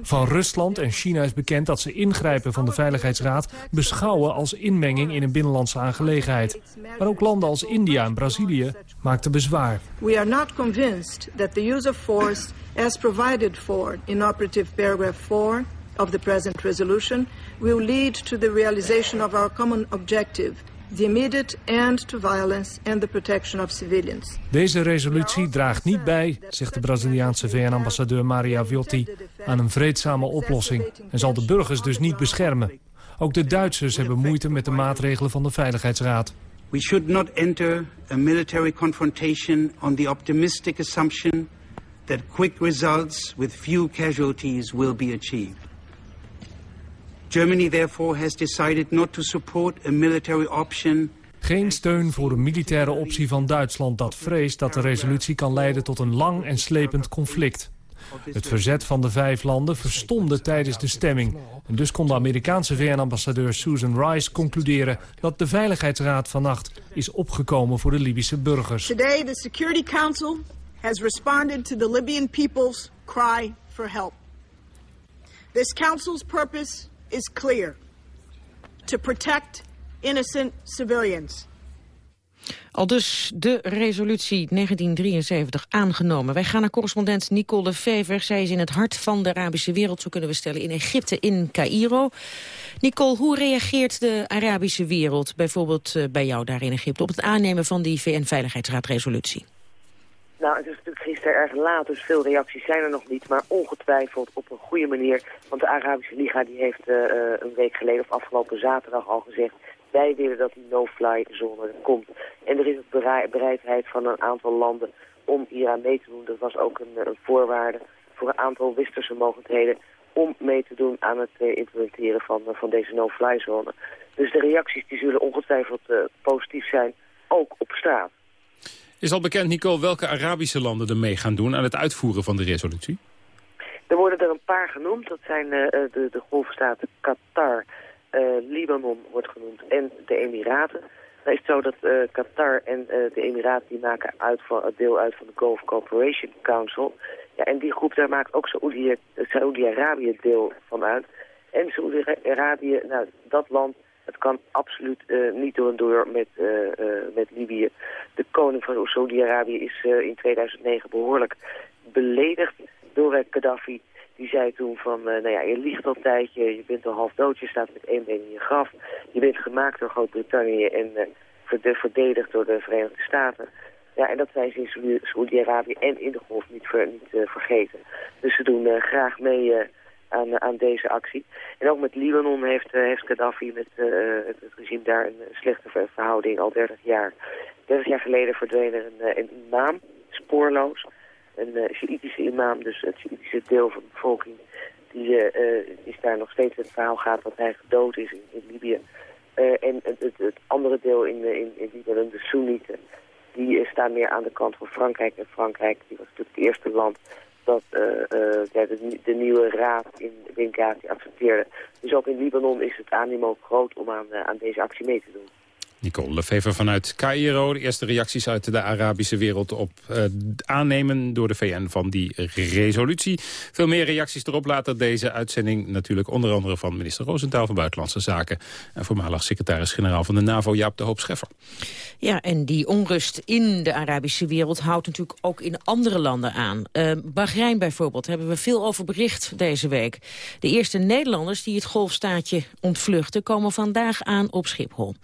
Van Rusland en China is bekend dat ze ingrijpen van de Veiligheidsraad... beschouwen als inmenging in een binnenlandse aangelegenheid. Maar ook landen als India en Brazilië maakten bezwaar. We are not convinced that the use of force as provided for in operative paragraph 4 of the present resolution will lead to the realization of our common objective the immediate end to violence and the protection of civilians. Deze resolutie draagt niet bij, zegt de Braziliaanse VN-ambassadeur Maria Viotti, aan een vreedzame oplossing en zal de burgers dus niet beschermen. Ook de Duitsers hebben moeite met de maatregelen van de Veiligheidsraad. We should not enter a military confrontation on the optimistic assumption that quick results with few casualties will be achieved. Germany therefore has decided not to support a military option geen steun voor een militaire optie van Duitsland dat vreest dat de resolutie kan leiden tot een lang en slepend conflict. Het verzet van de vijf landen verstomde tijdens de stemming. En dus kon de Amerikaanse VN-ambassadeur Susan Rice concluderen... dat de Veiligheidsraad vannacht is opgekomen voor de Libische burgers. Today the Security Council has responded to the Libyan people's cry for help. This council's purpose is clear. To protect innocent civilians. Al dus de resolutie 1973 aangenomen. Wij gaan naar correspondent Nicole Fever. Zij is in het hart van de Arabische wereld, zo kunnen we stellen, in Egypte, in Cairo. Nicole, hoe reageert de Arabische wereld, bijvoorbeeld eh, bij jou daar in Egypte... op het aannemen van die VN-veiligheidsraadresolutie? Nou, het is natuurlijk gisteren erg laat, dus veel reacties zijn er nog niet. Maar ongetwijfeld op een goede manier. Want de Arabische Liga die heeft uh, een week geleden of afgelopen zaterdag al gezegd... wij willen dat die no-fly zone komt. En er is ook bereidheid van een aantal landen om hier aan mee te doen. Dat was ook een, een voorwaarde voor een aantal westerse mogelijkheden om mee te doen aan het implementeren van, van deze no-fly zone. Dus de reacties die zullen ongetwijfeld positief zijn, ook op straat. Is al bekend, Nico, welke Arabische landen er mee gaan doen aan het uitvoeren van de resolutie? Er worden er een paar genoemd. Dat zijn uh, de, de golfstaten Qatar, uh, Libanon wordt genoemd en de Emiraten. Dan is het zo dat Qatar en de Emiraten die maken uit deel uit van de Gulf Cooperation Council. Ja, en die groep daar maakt ook Saoedi-Arabië deel van uit. En Saoedi-Arabië, nou, dat land het kan absoluut uh, niet door en door met, uh, uh, met Libië. De koning van Saudi-Arabië is in 2009 behoorlijk beledigd door Gaddafi. Die zei toen van, nou ja, je liegt al een tijdje, je bent al half dood, je staat met één been in je graf. Je bent gemaakt door Groot-Brittannië en verdedigd door de Verenigde Staten. Ja, en dat zijn ze in Saudi-Arabië en in de golf niet, ver, niet vergeten. Dus ze doen graag mee aan, deze actie. En ook met Libanon heeft, uh, heeft Gaddafi met uh, het, het, regime daar een slechte verhouding al 30 jaar. 30 jaar geleden verdween er een, eh, imam, spoorloos. Een Sjiitische imam, dus het Sjiitische deel van de bevolking. Die is daar nog steeds het verhaal gaat dat hij gedood is in, Libië. en het, het, het, andere deel in, in, in Libanon, de Soenieten, die staan meer aan de kant van Frankrijk. En Frankrijk, die was natuurlijk het eerste land dat uh, de, de, nieuwe raad in Benghazi accepteerde. Dus ook in Libanon is het animo groot om aan, uh, aan deze actie mee te doen. Nicole Lefever vanuit Cairo. De eerste reacties uit de Arabische wereld op uh, aannemen door de VN van die resolutie. Veel meer reacties erop later deze uitzending natuurlijk onder andere van minister Roosentaal van Buitenlandse Zaken en voormalig secretaris-generaal van de NAVO Jaap de Hoop Scheffer. Ja, en die onrust in de Arabische wereld houdt natuurlijk ook in andere landen aan. Uh, Bahrein bijvoorbeeld hebben we veel over bericht deze week. De eerste Nederlanders die het golfstaatje ontvluchten komen vandaag aan op Schiphol.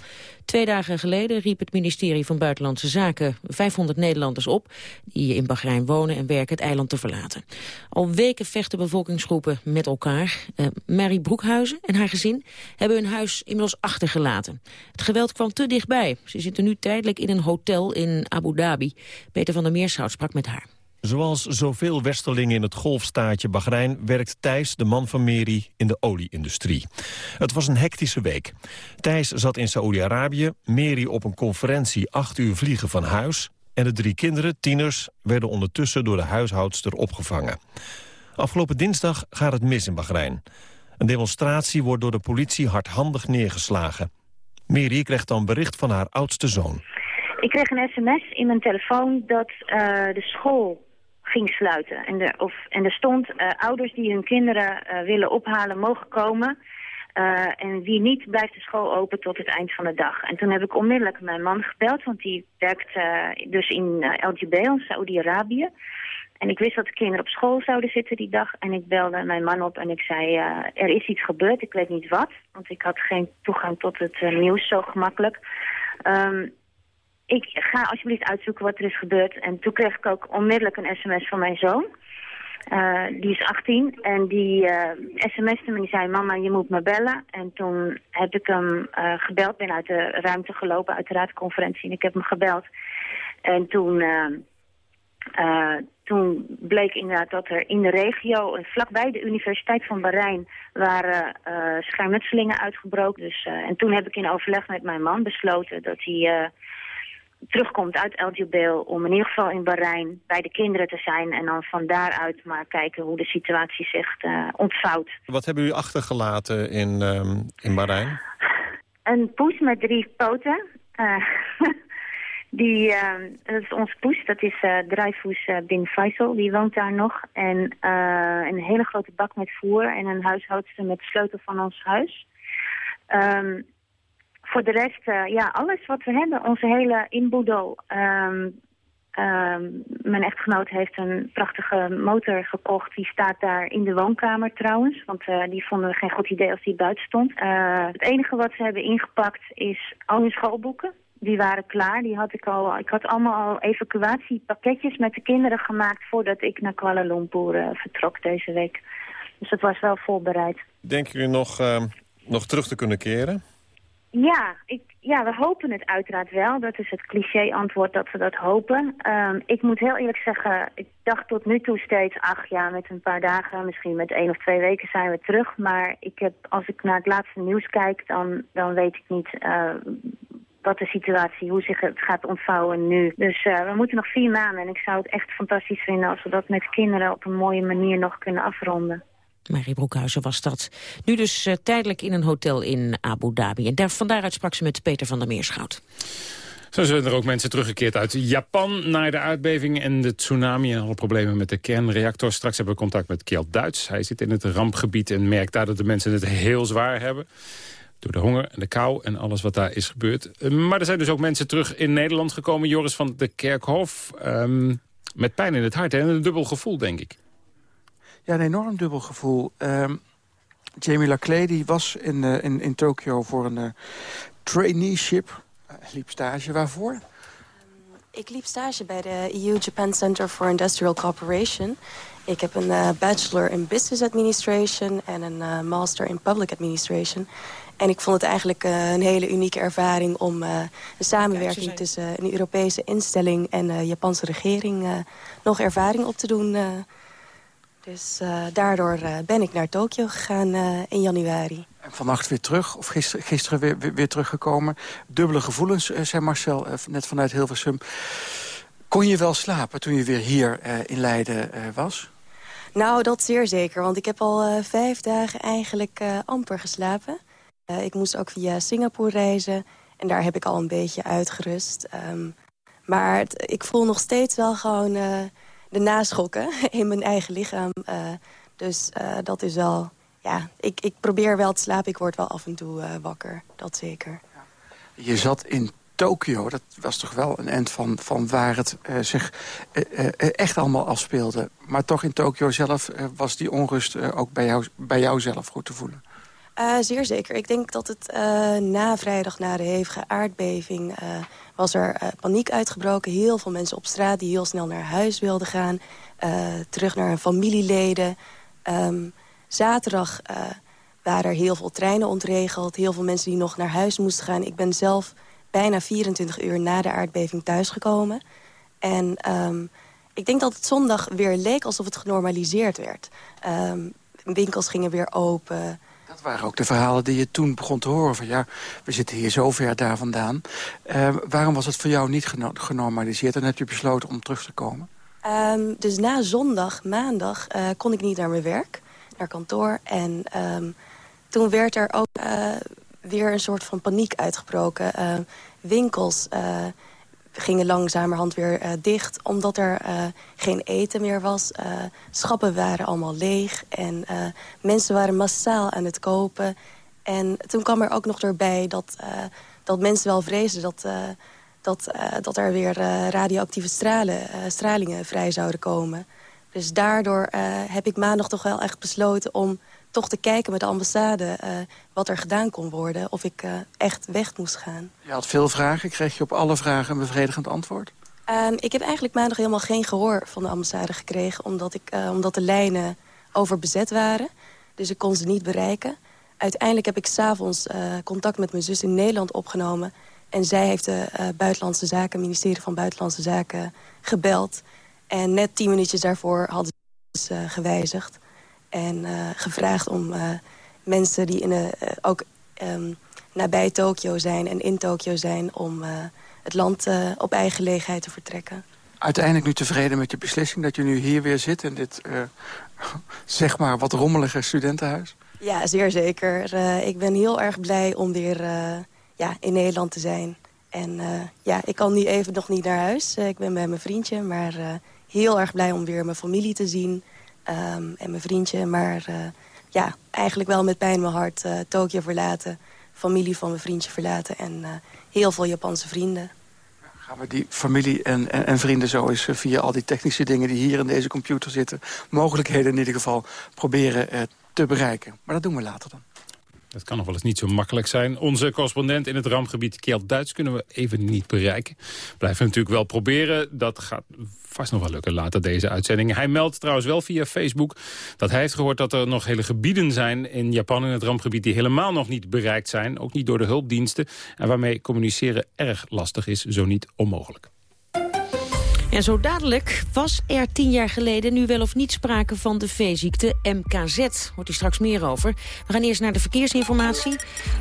Twee dagen geleden riep het ministerie van Buitenlandse Zaken 500 Nederlanders op die in Bahrein wonen en werken het eiland te verlaten. Al weken vechten bevolkingsgroepen met elkaar. Uh, Mary Broekhuizen en haar gezin hebben hun huis inmiddels achtergelaten. Het geweld kwam te dichtbij. Ze zitten nu tijdelijk in een hotel in Abu Dhabi. Peter van der Meershout sprak met haar. Zoals zoveel westerlingen in het golfstaatje Bahrein... werkt Thijs, de man van Meri, in de olieindustrie. Het was een hectische week. Thijs zat in Saoedi-Arabië, Meri op een conferentie... acht uur vliegen van huis... en de drie kinderen, tieners, werden ondertussen door de huishoudster opgevangen. Afgelopen dinsdag gaat het mis in Bahrein. Een demonstratie wordt door de politie hardhandig neergeslagen. Meri kreeg dan bericht van haar oudste zoon. Ik kreeg een sms in mijn telefoon dat uh, de school ging sluiten. En, de, of, en er stond, uh, ouders die hun kinderen uh, willen ophalen mogen komen. Uh, en wie niet, blijft de school open tot het eind van de dag. En toen heb ik onmiddellijk mijn man gebeld, want die werkt dus in LGB, in Saoedi-Arabië. En ik wist dat de kinderen op school zouden zitten die dag. En ik belde mijn man op en ik zei, er is iets gebeurd, ik weet niet wat. Want ik had geen toegang tot het nieuws zo gemakkelijk. Um, ik ga alsjeblieft uitzoeken wat er is gebeurd. En toen kreeg ik ook onmiddellijk een sms van mijn zoon. Uh, die is 18 en die uh, sms'te me zei, mama, je moet me bellen. En toen heb ik hem uh, gebeld, ben uit de ruimte gelopen, uit de raadconferentie. En ik heb hem gebeld. En toen, toen bleek inderdaad dat er in de regio, vlakbij de Universiteit van Bahrein, waren schermutselingen uitgebroken. Dus, en toen heb ik in overleg met mijn man besloten dat hij terugkomt uit El Jubeel om in ieder geval in Bahrein bij de kinderen te zijn en dan van daaruit maar kijken hoe de situatie zich ontvouwt. Wat hebben u achtergelaten in, um, in Bahrein? Een poes met drie poten. Die, uh, dat is onze poes, dat is uh, Dreyfus uh, bin Faisal, die woont daar nog. En een hele grote bak met voer en een huishoudster met de sleutel van ons huis. Um, voor de rest, ja, alles wat we hebben, onze hele inboedel. Um, um, mijn echtgenoot heeft een prachtige motor gekocht. Die staat daar in de woonkamer trouwens. Want uh, die vonden we geen goed idee als die buiten stond. Uh, het enige wat ze hebben ingepakt is al hun schoolboeken die waren klaar. Die had ik al. Ik had allemaal al evacuatiepakketjes met de kinderen gemaakt voordat ik naar Kuala Lumpur vertrok deze week. Dus dat was wel voorbereid. Denken jullie nog, uh, nog terug te kunnen keren? Ja, ik, ja, we hopen het uiteraard wel. Dat is het cliché-antwoord dat we dat hopen. Um, ik moet heel eerlijk zeggen, ik dacht tot nu toe steeds... ach ja, met een paar dagen, misschien met één of twee weken zijn we terug. Maar ik heb, als ik naar het laatste nieuws kijk, dan, dan weet ik niet... Uh, wat de situatie, hoe zich het gaat ontvouwen nu. Dus uh, we moeten nog vier maanden en ik zou het echt fantastisch vinden als we dat met kinderen op een mooie manier nog kunnen afronden. Marie Broekhuizen was dat. Nu dus uh, tijdelijk in een hotel in Abu Dhabi. En daar, van daaruit sprak ze met Peter van der Meerschout. Zo zijn er ook mensen teruggekeerd uit Japan naar de aardbeving en de tsunami en alle problemen met de kernreactor. Straks hebben we contact met Kjeld Duits. Hij zit in het rampgebied en merkt daar dat de mensen het heel zwaar hebben. Door de honger en de kou en alles wat daar is gebeurd. Eh, maar er zijn dus ook mensen terug in Nederland gekomen. Joris van de Kerkhof. Um, met pijn in het hart en een dubbel gevoel, denk ik. Ja, een enorm dubbel gevoel. Um, Jamie Laclay die was in, uh, in, in Tokio voor een uh, traineeship. Uh, liep stage. Waarvoor? Um, ik liep stage bij de EU Japan Center for Industrial Cooperation. Ik heb een bachelor in Business Administration en een master in Public Administration. En ik vond het eigenlijk een hele unieke ervaring om uh, de samenwerking tussen een Europese instelling en de Japanse regering uh, nog ervaring op te doen. Dus daardoor ben ik naar Tokio gegaan in januari. En vannacht weer terug, of gisteren, gisteren weer, weer, weer teruggekomen. Dubbele gevoelens, zei Marcel, net vanuit Hilversum. Kon je wel slapen toen je weer hier in Leiden was? Nou, dat zeer zeker, want ik heb al vijf dagen eigenlijk amper geslapen. Ik moest ook via Singapore reizen. En daar heb ik al een beetje uitgerust. Um, maar het, ik voel nog steeds wel gewoon de naschokken in mijn eigen lichaam. Uh, dus dat is wel... Ja, ik, ik probeer wel te slapen. Ik word wel af en toe wakker. Dat zeker. Je zat in Tokio, dat was toch wel een end van, van waar het zich echt allemaal afspeelde. Maar toch in Tokio zelf was die onrust ook bij jou, bij jou zelf goed te voelen. Uh, zeer zeker. Ik denk dat het uh, na vrijdag, na de hevige aardbeving... Uh, was er paniek uitgebroken. Heel veel mensen op straat die heel snel naar huis wilden gaan. terug naar hun familieleden. Um, zaterdag waren er heel veel treinen ontregeld. Heel veel mensen die nog naar huis moesten gaan. Ik ben zelf bijna 24 uur na de aardbeving thuisgekomen. En um, ik denk dat het zondag weer leek alsof het genormaliseerd werd. Um, winkels gingen weer open... Dat waren ook de verhalen die je toen begon te horen. Van ja, we zitten hier zo ver daar vandaan. Uh, waarom was het voor jou niet genormaliseerd en heb je besloten om terug te komen? Um, dus na zondag, maandag, uh, kon ik niet naar mijn werk, naar kantoor. En um, toen werd er ook uh, weer een soort van paniek uitgebroken. winkels gingen langzamerhand weer uh, dicht... omdat er uh, geen eten meer was. Uh, schappen waren allemaal leeg en mensen waren massaal aan het kopen. En toen kwam er ook nog erbij dat, dat mensen wel vreesden... dat, dat, dat er weer radioactieve stralen, stralingen vrij zouden komen. Dus daardoor heb ik maandag toch wel echt besloten om toch te kijken met de ambassade uh, wat er gedaan kon worden. Of ik uh, echt weg moest gaan. Je had veel vragen. Kreeg je op alle vragen een bevredigend antwoord? Um, ik heb eigenlijk maandag helemaal geen gehoor van de ambassade gekregen. Omdat, ik, uh, omdat de lijnen overbezet waren. Dus ik kon ze niet bereiken. Uiteindelijk heb ik s'avonds contact met mijn zus in Nederland opgenomen. En zij heeft de Buitenlandse Zaken, ministerie van Buitenlandse Zaken, gebeld. En net tien minuutjes daarvoor hadden ze gewijzigd. En uh, gevraagd om uh, mensen die in, ook um, nabij Tokio zijn en in Tokio zijn... om het land op eigen leegheid te vertrekken. Uiteindelijk nu tevreden met je beslissing dat je nu hier weer zit... in dit, zeg maar, wat rommelige studentenhuis? Ja, zeer zeker. ik ben heel erg blij om weer ja, in Nederland te zijn. En uh, ja, ik kan nu even nog niet naar huis. Ik ben bij mijn vriendje, maar heel erg blij om weer mijn familie te zien. Um, en mijn vriendje, maar ja, eigenlijk wel met pijn in mijn hart Tokio verlaten. Familie van mijn vriendje verlaten en heel veel Japanse vrienden. Gaan we die familie en, en, en, vrienden zo eens via al die technische dingen... die hier in deze computer zitten, mogelijkheden in ieder geval proberen te bereiken. Maar dat doen we later dan. Dat kan nog wel eens niet zo makkelijk zijn. Onze correspondent in het rampgebied Kjeld Duits kunnen we even niet bereiken. Blijven natuurlijk wel proberen. Dat gaat vast nog wel lukken later deze uitzending. Hij meldt trouwens wel via Facebook dat hij heeft gehoord dat er nog hele gebieden zijn in Japan in het rampgebied die helemaal nog niet bereikt zijn. Ook niet door de hulpdiensten. En waarmee communiceren erg lastig is, zo niet onmogelijk. En zo dadelijk was er tien jaar geleden nu wel of niet sprake van de veeziekte MKZ. Hoort u straks meer over. We gaan eerst naar de verkeersinformatie.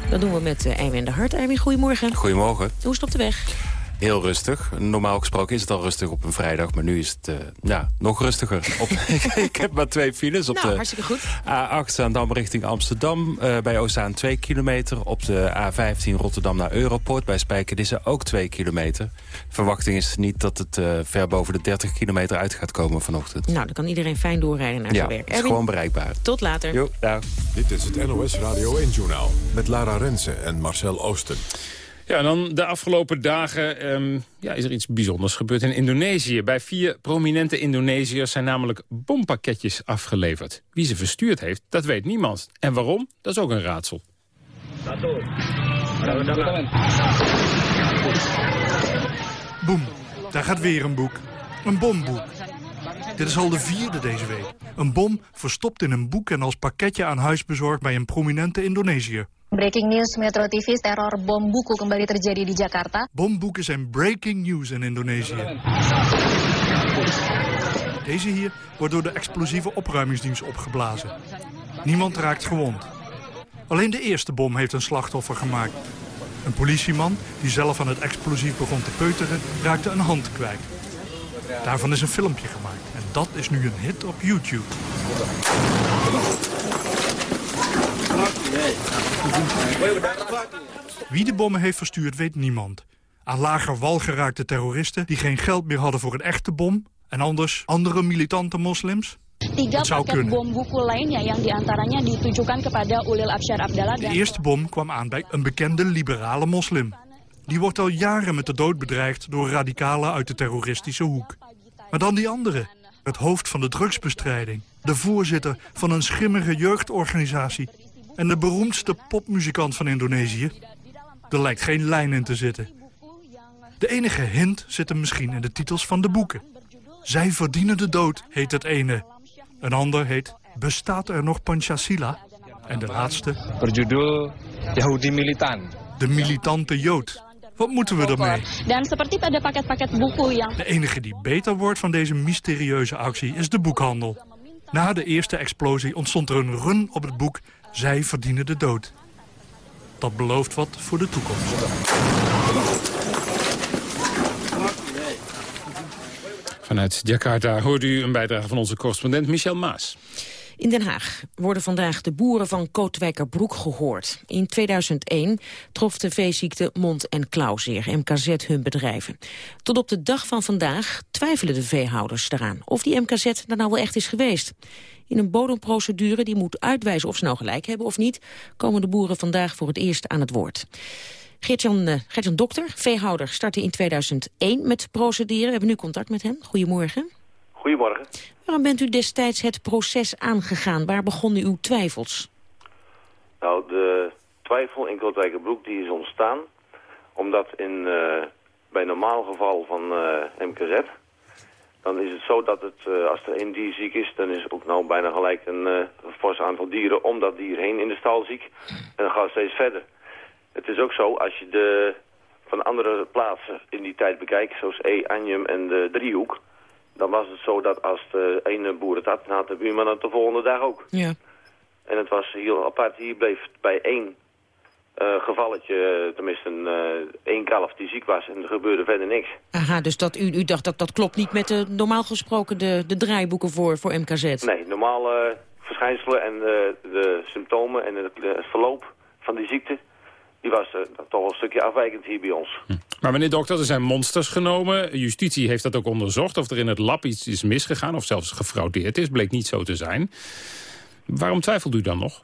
Dat doen we met Eiwin de Hart. Eiwin, goedemorgen. Goedemorgen. Hoe is het op de weg? Heel rustig. Normaal gesproken is het al rustig op een vrijdag, maar nu is het uh, ja, nog rustiger. Op, ik heb maar twee files. Op nou, de hartstikke goed. A8 Zaandam richting Amsterdam. Uh, bij Ozaan 2 kilometer. Op de A15 Rotterdam naar Europort. Bij Spijkenisse ook 2 kilometer. Verwachting is niet dat het uh, ver boven de 30 kilometer uit gaat komen vanochtend. Nou, dan kan iedereen fijn doorrijden naar ja, zijn werk. Ja, is gewoon bereikbaar. Tot later. Jo, dag. Dit is het NOS Radio 1-journaal met Lara Rensen en Marcel Oosten. Ja, en dan de afgelopen dagen um, ja, is er iets bijzonders gebeurd in Indonesië. Bij vier prominente Indonesiërs zijn namelijk bompakketjes afgeleverd. Wie ze verstuurd heeft, dat weet niemand. En waarom, dat is ook een raadsel. Boem, daar gaat weer een boek. Een bomboek. Dit is al de vierde deze week. Een bom verstopt in een boek en als pakketje aan huis bezorgd bij een prominente Indonesiër. Breaking news Metro TV, terror bom buku kembali terjadi di Jakarta. Bomboeken zijn breaking news in Indonesië. Deze hier wordt door de explosieve opruimingsdienst opgeblazen. Niemand raakt gewond. Alleen de eerste bom heeft een slachtoffer gemaakt. Een politieman, die zelf aan het explosief begon te peuteren, raakte een hand kwijt. Daarvan is een filmpje gemaakt en dat is nu een hit op YouTube. Wie de bommen heeft verstuurd weet niemand. Aan lager wal geraakte terroristen die geen geld meer hadden voor een echte bom... en anders andere militante moslims? Ulil Absyar Abdallah. De eerste bom kwam aan bij een bekende liberale moslim. Die wordt al jaren met de dood bedreigd door radicalen uit de terroristische hoek. Maar dan die andere, het hoofd van de drugsbestrijding... de voorzitter van een schimmige jeugdorganisatie... en de beroemdste popmuzikant van Indonesië. Er lijkt geen lijn in te zitten. De enige hint zit er misschien in de titels van de boeken. Zij verdienen de dood, heet het ene. Een ander heet Bestaat er nog Panchasila? En de laatste... Berjudul Yahudi Militan. De militante Jood. Wat moeten we ermee? Dan seperti pada paket-paket buku yang... De enige die beter wordt van deze mysterieuze actie is de boekhandel. Na de eerste explosie ontstond er een run op het boek Zij verdienen de dood. Dat belooft wat voor de toekomst. Vanuit Jakarta hoort u een bijdrage van onze correspondent Michel Maas. In Den Haag worden vandaag de boeren van Kootwijkerbroek gehoord. In 2001 trof de veeziekte mond- en klauwzeer, MKZ, hun bedrijven. Tot op de dag van vandaag twijfelen de veehouders eraan... of die MKZ er nou wel echt is geweest. In een bodemprocedure die moet uitwijzen of ze nou gelijk hebben of niet... komen de boeren vandaag voor het eerst aan het woord. Geert-Jan uh, Geert Dokter, veehouder, startte in 2001 met procederen. We hebben nu contact met hem. Goedemorgen. Goedemorgen. Waarom bent u destijds het proces aangegaan? Waar begonnen uw twijfels? Nou, de twijfel in Kootwijkerbroek die is ontstaan... omdat in, uh, bij normaal geval van uh, MKZ... dan is het zo dat het, uh, als er één dier ziek is... dan is ook nou bijna gelijk een fors aantal dieren om dat dier heen in de stal ziek. En dan gaat het steeds verder. Het is ook zo, als je de van andere plaatsen in die tijd bekijkt... zoals E, Anjum en de Driehoek dan was het zo dat als de ene boer het had, dan had de buurman het de volgende dag ook. Ja. En het was heel apart. Hier bleef bij één eh, gevalletje, tenminste een, eh, één kalf die ziek was en er gebeurde verder niks. Aha, dus dat, u, u dacht dat dat klopt niet met de, normaal gesproken de, de draaiboeken voor, voor MKZ? Nee, normale verschijnselen en de, de symptomen en het, het verloop van die ziekte, die was eh, toch wel een stukje afwijkend hier bij ons. Maar meneer dokter, er zijn monsters genomen. Justitie heeft dat ook onderzocht. Of er in het lab iets is misgegaan of zelfs gefraudeerd is. Bleek niet zo te zijn. Waarom twijfelt u dan nog?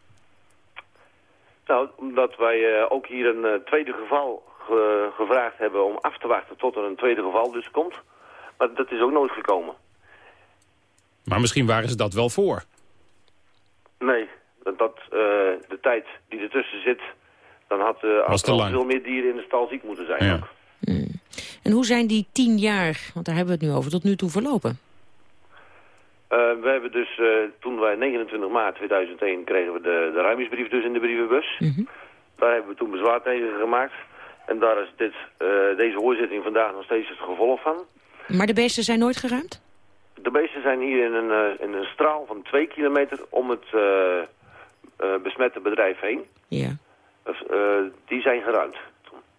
Nou, omdat wij eh, ook hier een eh, tweede geval ge- gevraagd hebben om af te wachten tot er een tweede geval dus komt. Maar dat is ook nooit gekomen. Maar misschien waren ze dat wel voor. Nee, dat, de tijd die ertussen zit, dan had, uh, had te er al veel meer dieren in de stal ziek moeten zijn. ook. En hoe zijn die tien jaar, want daar hebben we het nu over, tot nu toe verlopen? Eh, we hebben dus, eh, toen wij 29 maart 2001 kregen we de, de ruimingsbrief dus in de brievenbus. Daar hebben we toen bezwaar tegen gemaakt. En daar is dit, eh, deze hoorzitting vandaag nog steeds het gevolg van. Maar de beesten zijn nooit geruimd? De beesten zijn hier in een, eh, in een straal van 2 kilometer om het eh, eh, besmette bedrijf heen. Ja. Eh, die zijn geruimd.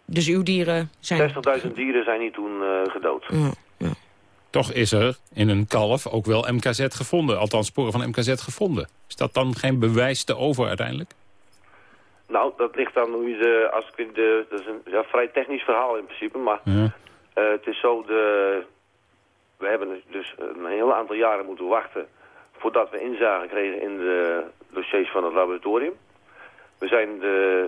Dus uw dieren zijn... 60.000 dieren zijn hier toen eh, gedood. Toch is er in een kalf ook wel MKZ gevonden. Althans, sporen van MKZ gevonden. Is dat dan geen bewijs te over uiteindelijk? Nou, dat ligt aan hoe je de... Als ik de dat is een ja, vrij technisch verhaal in principe, maar Ja. eh, het is zo... De, we hebben dus een heel aantal jaren moeten wachten voordat we inzage kregen in de dossiers van het laboratorium. We zijn de,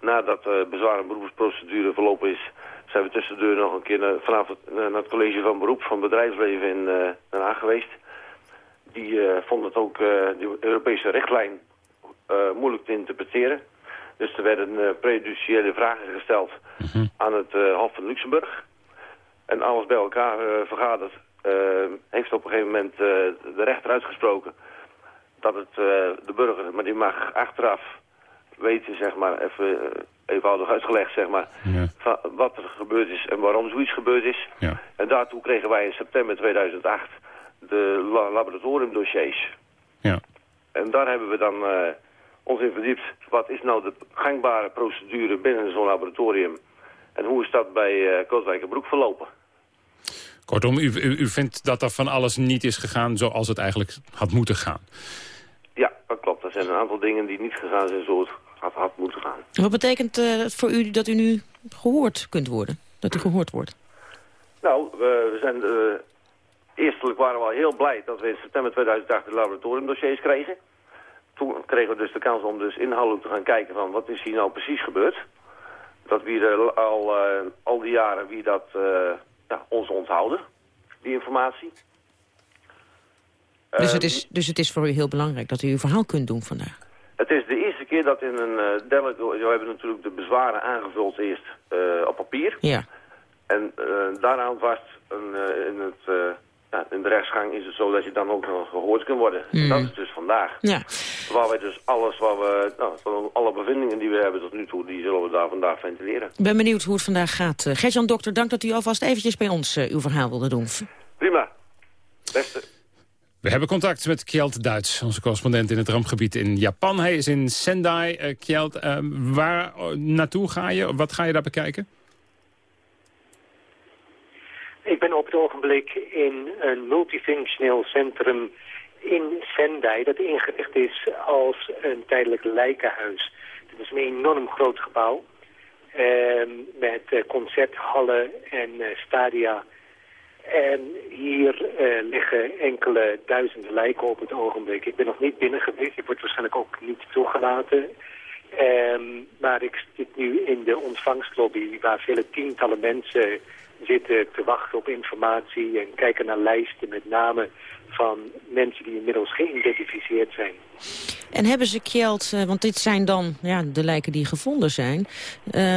nadat de bezwaar- en beroepsprocedure verlopen is, zijn we tussendoor nog een keer naar, vanaf het, naar het college van beroep van bedrijfsleven in eh Den Haag geweest. Die eh vond het ook, eh de Europese richtlijn, eh, moeilijk te interpreteren. Dus er werden eh prejudiciële vragen gesteld aan het eh, Hof van Luxemburg. En alles bij elkaar eh, vergaderd eh, heeft op een gegeven moment eh, de rechter uitgesproken dat het eh, de burger, maar die mag achteraf weten, zeg maar, even eh, eenvoudig uitgelegd, zeg maar, wat er gebeurd is en waarom zoiets gebeurd is. Ja. En daartoe kregen wij in september 2008 de la laboratoriumdossiers. Ja. En daar hebben we dan eh, ons in verdiept. Wat is nou de gangbare procedure binnen zo'n laboratorium? En hoe is dat bij eh Kootwijkerbroek verlopen? Kortom, u, u, u vindt dat er van alles niet is gegaan zoals het eigenlijk had moeten gaan. Ja, dat klopt. Er zijn een aantal dingen die niet gegaan zijn zoals had, had moeten gaan. Wat betekent eh, het voor u dat u nu gehoord kunt worden? Dat u gehoord wordt? Nou, we, we zijn... eh eerstelijk waren we al heel blij dat we in september 2008 de laboratoriumdossiers kregen. Toen kregen we dus de kans om dus inhoudelijk te gaan kijken van wat is hier nou precies gebeurd. Dat we er al, eh, al die jaren wie dat eh, ja, ons onthouden, die informatie. Dus, Eh, het is, dus het is voor u heel belangrijk dat u uw verhaal kunt doen vandaag. Het is de eerste keer dat in een uh, dergelijke... We hebben natuurlijk de bezwaren aangevuld eerst eh, op papier. Ja. En eh, daaraan vast een, in, het, ja, in de rechtsgang is het zo dat je dan ook nog gehoord kunt worden. Mm. Dat is dus vandaag. Ja. Waar wij dus alles, waar we, nou, van alle bevindingen die we hebben tot nu toe, die zullen we daar vandaag ventileren. Ik ben benieuwd hoe het vandaag gaat. Uh, Gertjan Dokter, dank dat u alvast eventjes bij ons uh, uw verhaal wilde doen. Prima. Beste. We hebben contact met Kjeld Duits, onze correspondent in het rampgebied in Japan. Hij is in Sendai. Uh, Kjeld, uh, waar naartoe ga je? Wat ga je daar bekijken? Ik ben op het ogenblik in een multifunctioneel centrum in Sendai... dat ingericht is als een tijdelijk lijkenhuis. Het is een enorm groot gebouw met concerthallen en stadia... En hier uh, liggen enkele duizenden lijken op het ogenblik. Ik ben nog niet binnen geweest. Ik word waarschijnlijk ook niet toegelaten. Um, maar ik zit nu in de ontvangstlobby waar vele tientallen mensen zitten te wachten op informatie en kijken naar lijsten met namen van mensen die inmiddels geïdentificeerd zijn. En hebben ze Kjeld, uh, want dit zijn dan ja, de lijken die gevonden zijn, uh,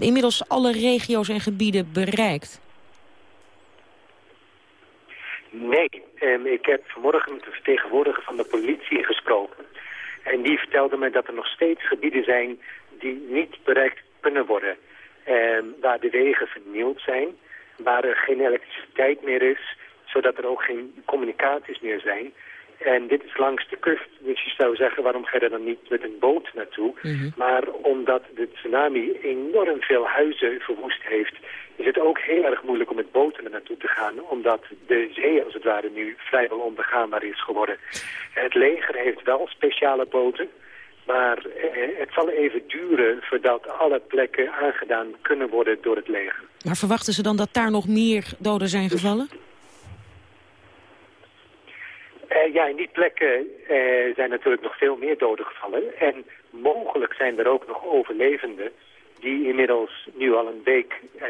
inmiddels alle regio's en gebieden bereikt? Nee, um, ik heb vanmorgen met een vertegenwoordiger van de politie gesproken. En die vertelde me dat er nog steeds gebieden zijn die niet bereikt kunnen worden. Um, waar de wegen vernield zijn, waar er geen elektriciteit meer is zodat er ook geen communicaties meer zijn. En dit is langs de kust, dus je zou zeggen, waarom ga je er dan niet met een boot naartoe? Maar omdat de tsunami enorm veel huizen verwoest heeft, is het ook heel erg moeilijk om met boten er naartoe te gaan, omdat de zee als het ware nu vrijwel onbegaanbaar is geworden. Het leger heeft wel speciale boten, maar eh, het zal even duren voordat alle plekken aangedaan kunnen worden door het leger. Maar verwachten ze dan dat daar nog meer doden zijn gevallen? Uh, ja, in die plekken uh, zijn natuurlijk nog veel meer doden gevallen. En mogelijk zijn er ook nog overlevenden die inmiddels nu al een week uh,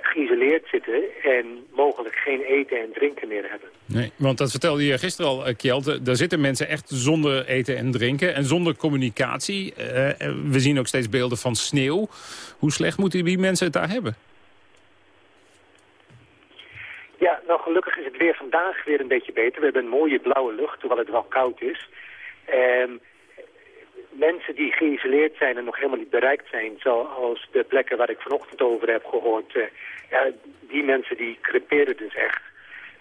geïsoleerd zitten en mogelijk geen eten en drinken meer hebben. Nee, want dat vertelde je gisteren al, Kjeld. Daar zitten mensen echt zonder eten en drinken en zonder communicatie. we zien ook steeds beelden van sneeuw. Hoe slecht moeten die mensen het daar hebben? Ja, nou gelukkig is het weer vandaag weer een beetje beter. We hebben een mooie blauwe lucht, terwijl het wel koud is. Um, mensen die geïsoleerd zijn en nog helemaal niet bereikt zijn, zoals de plekken waar ik vanochtend over heb gehoord, uh, ja, die mensen die creperen dus echt.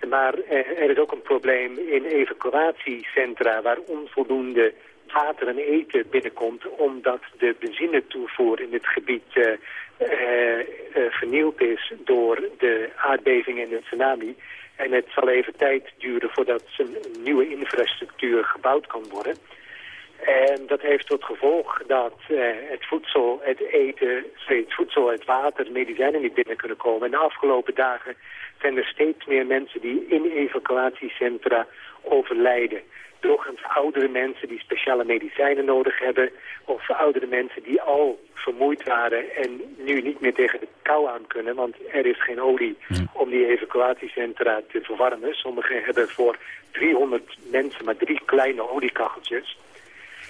Maar uh, er is ook een probleem in evacuatiecentra waar onvoldoende water en eten binnenkomt, omdat de benzinetoevoer in dit gebied uh, vernield is door de aardbeving en de tsunami. En het zal even tijd duren voordat een nieuwe infrastructuur gebouwd kan worden. En dat heeft tot gevolg dat uh, het voedsel, het eten, het voedsel, het water, medicijnen niet binnen kunnen komen. En de afgelopen dagen zijn er steeds meer mensen die in evacuatiecentra overlijden. Doorgaans oudere mensen die speciale medicijnen nodig hebben. Of oudere mensen die al vermoeid waren en nu niet meer tegen de kou aan kunnen. Want er is geen olie om die evacuatiecentra te verwarmen. Sommigen hebben voor 300 mensen maar drie kleine oliekacheltjes.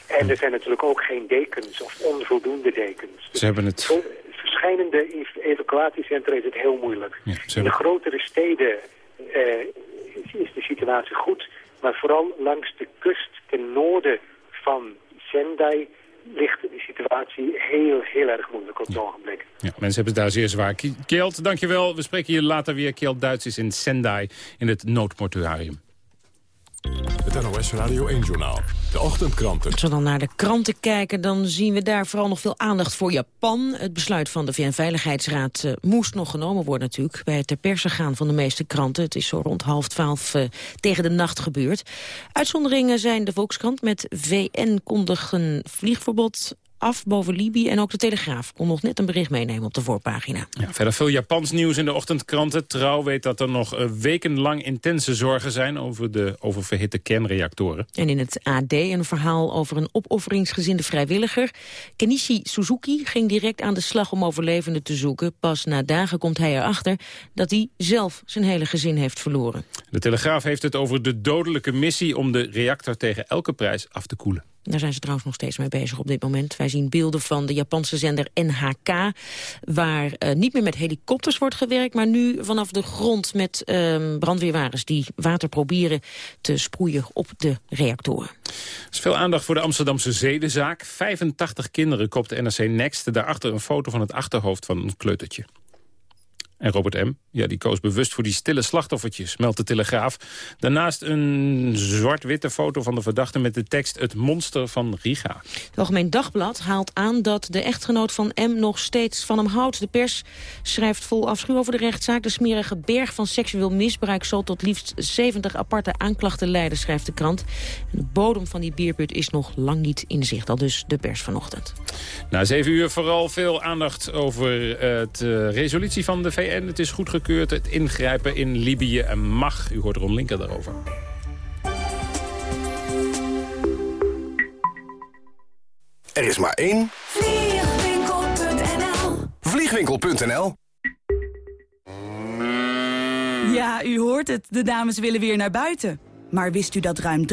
En er zijn natuurlijk ook geen dekens of onvoldoende dekens. Ze hebben het... Voor verschillende evacuatiecentra is het heel moeilijk. Ja, In de grotere steden uh, is de situatie goed. Maar vooral langs de kust ten noorden van Sendai ligt de situatie heel, heel erg moeilijk op het ogenblik. Ja, mensen hebben het daar zeer zwaar. Kjeld, dankjewel. We spreken je later weer. Kjeld Duits is in Sendai in het noodmortuarium. Het NOS Radio 1-journaal. De ochtendkranten. Als we dan naar de kranten kijken, dan zien we daar vooral nog veel aandacht voor Japan. Het besluit van de VN-veiligheidsraad uh, moest nog genomen worden natuurlijk... bij het ter perse gaan van de meeste kranten. Het is zo rond half twaalf uh, tegen de nacht gebeurd. Uitzonderingen zijn de Volkskrant met VN kondigen vliegverbod af boven Libië. En ook de Telegraaf kon nog net een bericht meenemen op de voorpagina. Ja, verder veel Japans nieuws in de ochtendkranten. Trouw weet dat er nog wekenlang intense zorgen zijn... over de oververhitte kernreactoren. En in het AD een verhaal over een opofferingsgezinde vrijwilliger. Kenichi Suzuki ging direct aan de slag om overlevenden te zoeken. Pas na dagen komt hij erachter dat hij zelf zijn hele gezin heeft verloren. De Telegraaf heeft het over de dodelijke missie... om de reactor tegen elke prijs af te koelen. Daar zijn ze trouwens nog steeds mee bezig op dit moment. Wij zien beelden van de Japanse zender NHK... waar uh, niet meer met helikopters wordt gewerkt... maar nu vanaf de grond met uh, brandweerwagens... die water proberen te sproeien op de reactoren. Er is veel aandacht voor de Amsterdamse zedenzaak. 85 kinderen kopte NRC Next. Daarachter een foto van het achterhoofd van een kleutertje. En Robert M., ja, die koos bewust voor die stille slachtoffertjes, meldt de Telegraaf. Daarnaast een zwart-witte foto van de verdachte met de tekst... Het monster van Riga. Het Algemeen Dagblad haalt aan dat de echtgenoot van M nog steeds van hem houdt. De pers schrijft vol afschuw over de rechtszaak. De smerige berg van seksueel misbruik zal tot liefst 70 aparte aanklachten leiden, schrijft de krant. En de bodem van die bierput is nog lang niet in zicht, al dus de pers vanochtend. Na zeven uur vooral veel aandacht over het uh, resolutie van de VN en het is goedgekeurd. Het ingrijpen in Libië en mag. U hoort Ron Linker daarover. Er is maar één. Vliegwinkel.nl Vliegwinkel.nl Ja, u hoort het. De dames willen weer naar buiten. Maar wist u dat ruim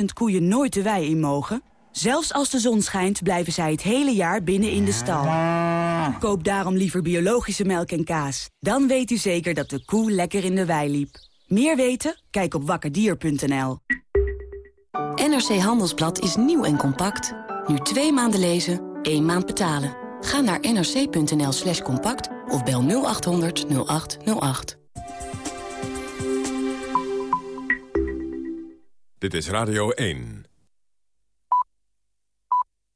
300.000 koeien nooit de wei in mogen? Zelfs als de zon schijnt, blijven zij het hele jaar binnen in de stal. Koop daarom liever biologische melk en kaas. Dan weet u zeker dat de koe lekker in de wei liep. Meer weten? Kijk op wakkerdier.nl. NRC Handelsblad is nieuw en compact. Nu twee maanden lezen, één maand betalen. Ga naar nrc.nl slash compact of bel 0800 0808. Dit is Radio 1.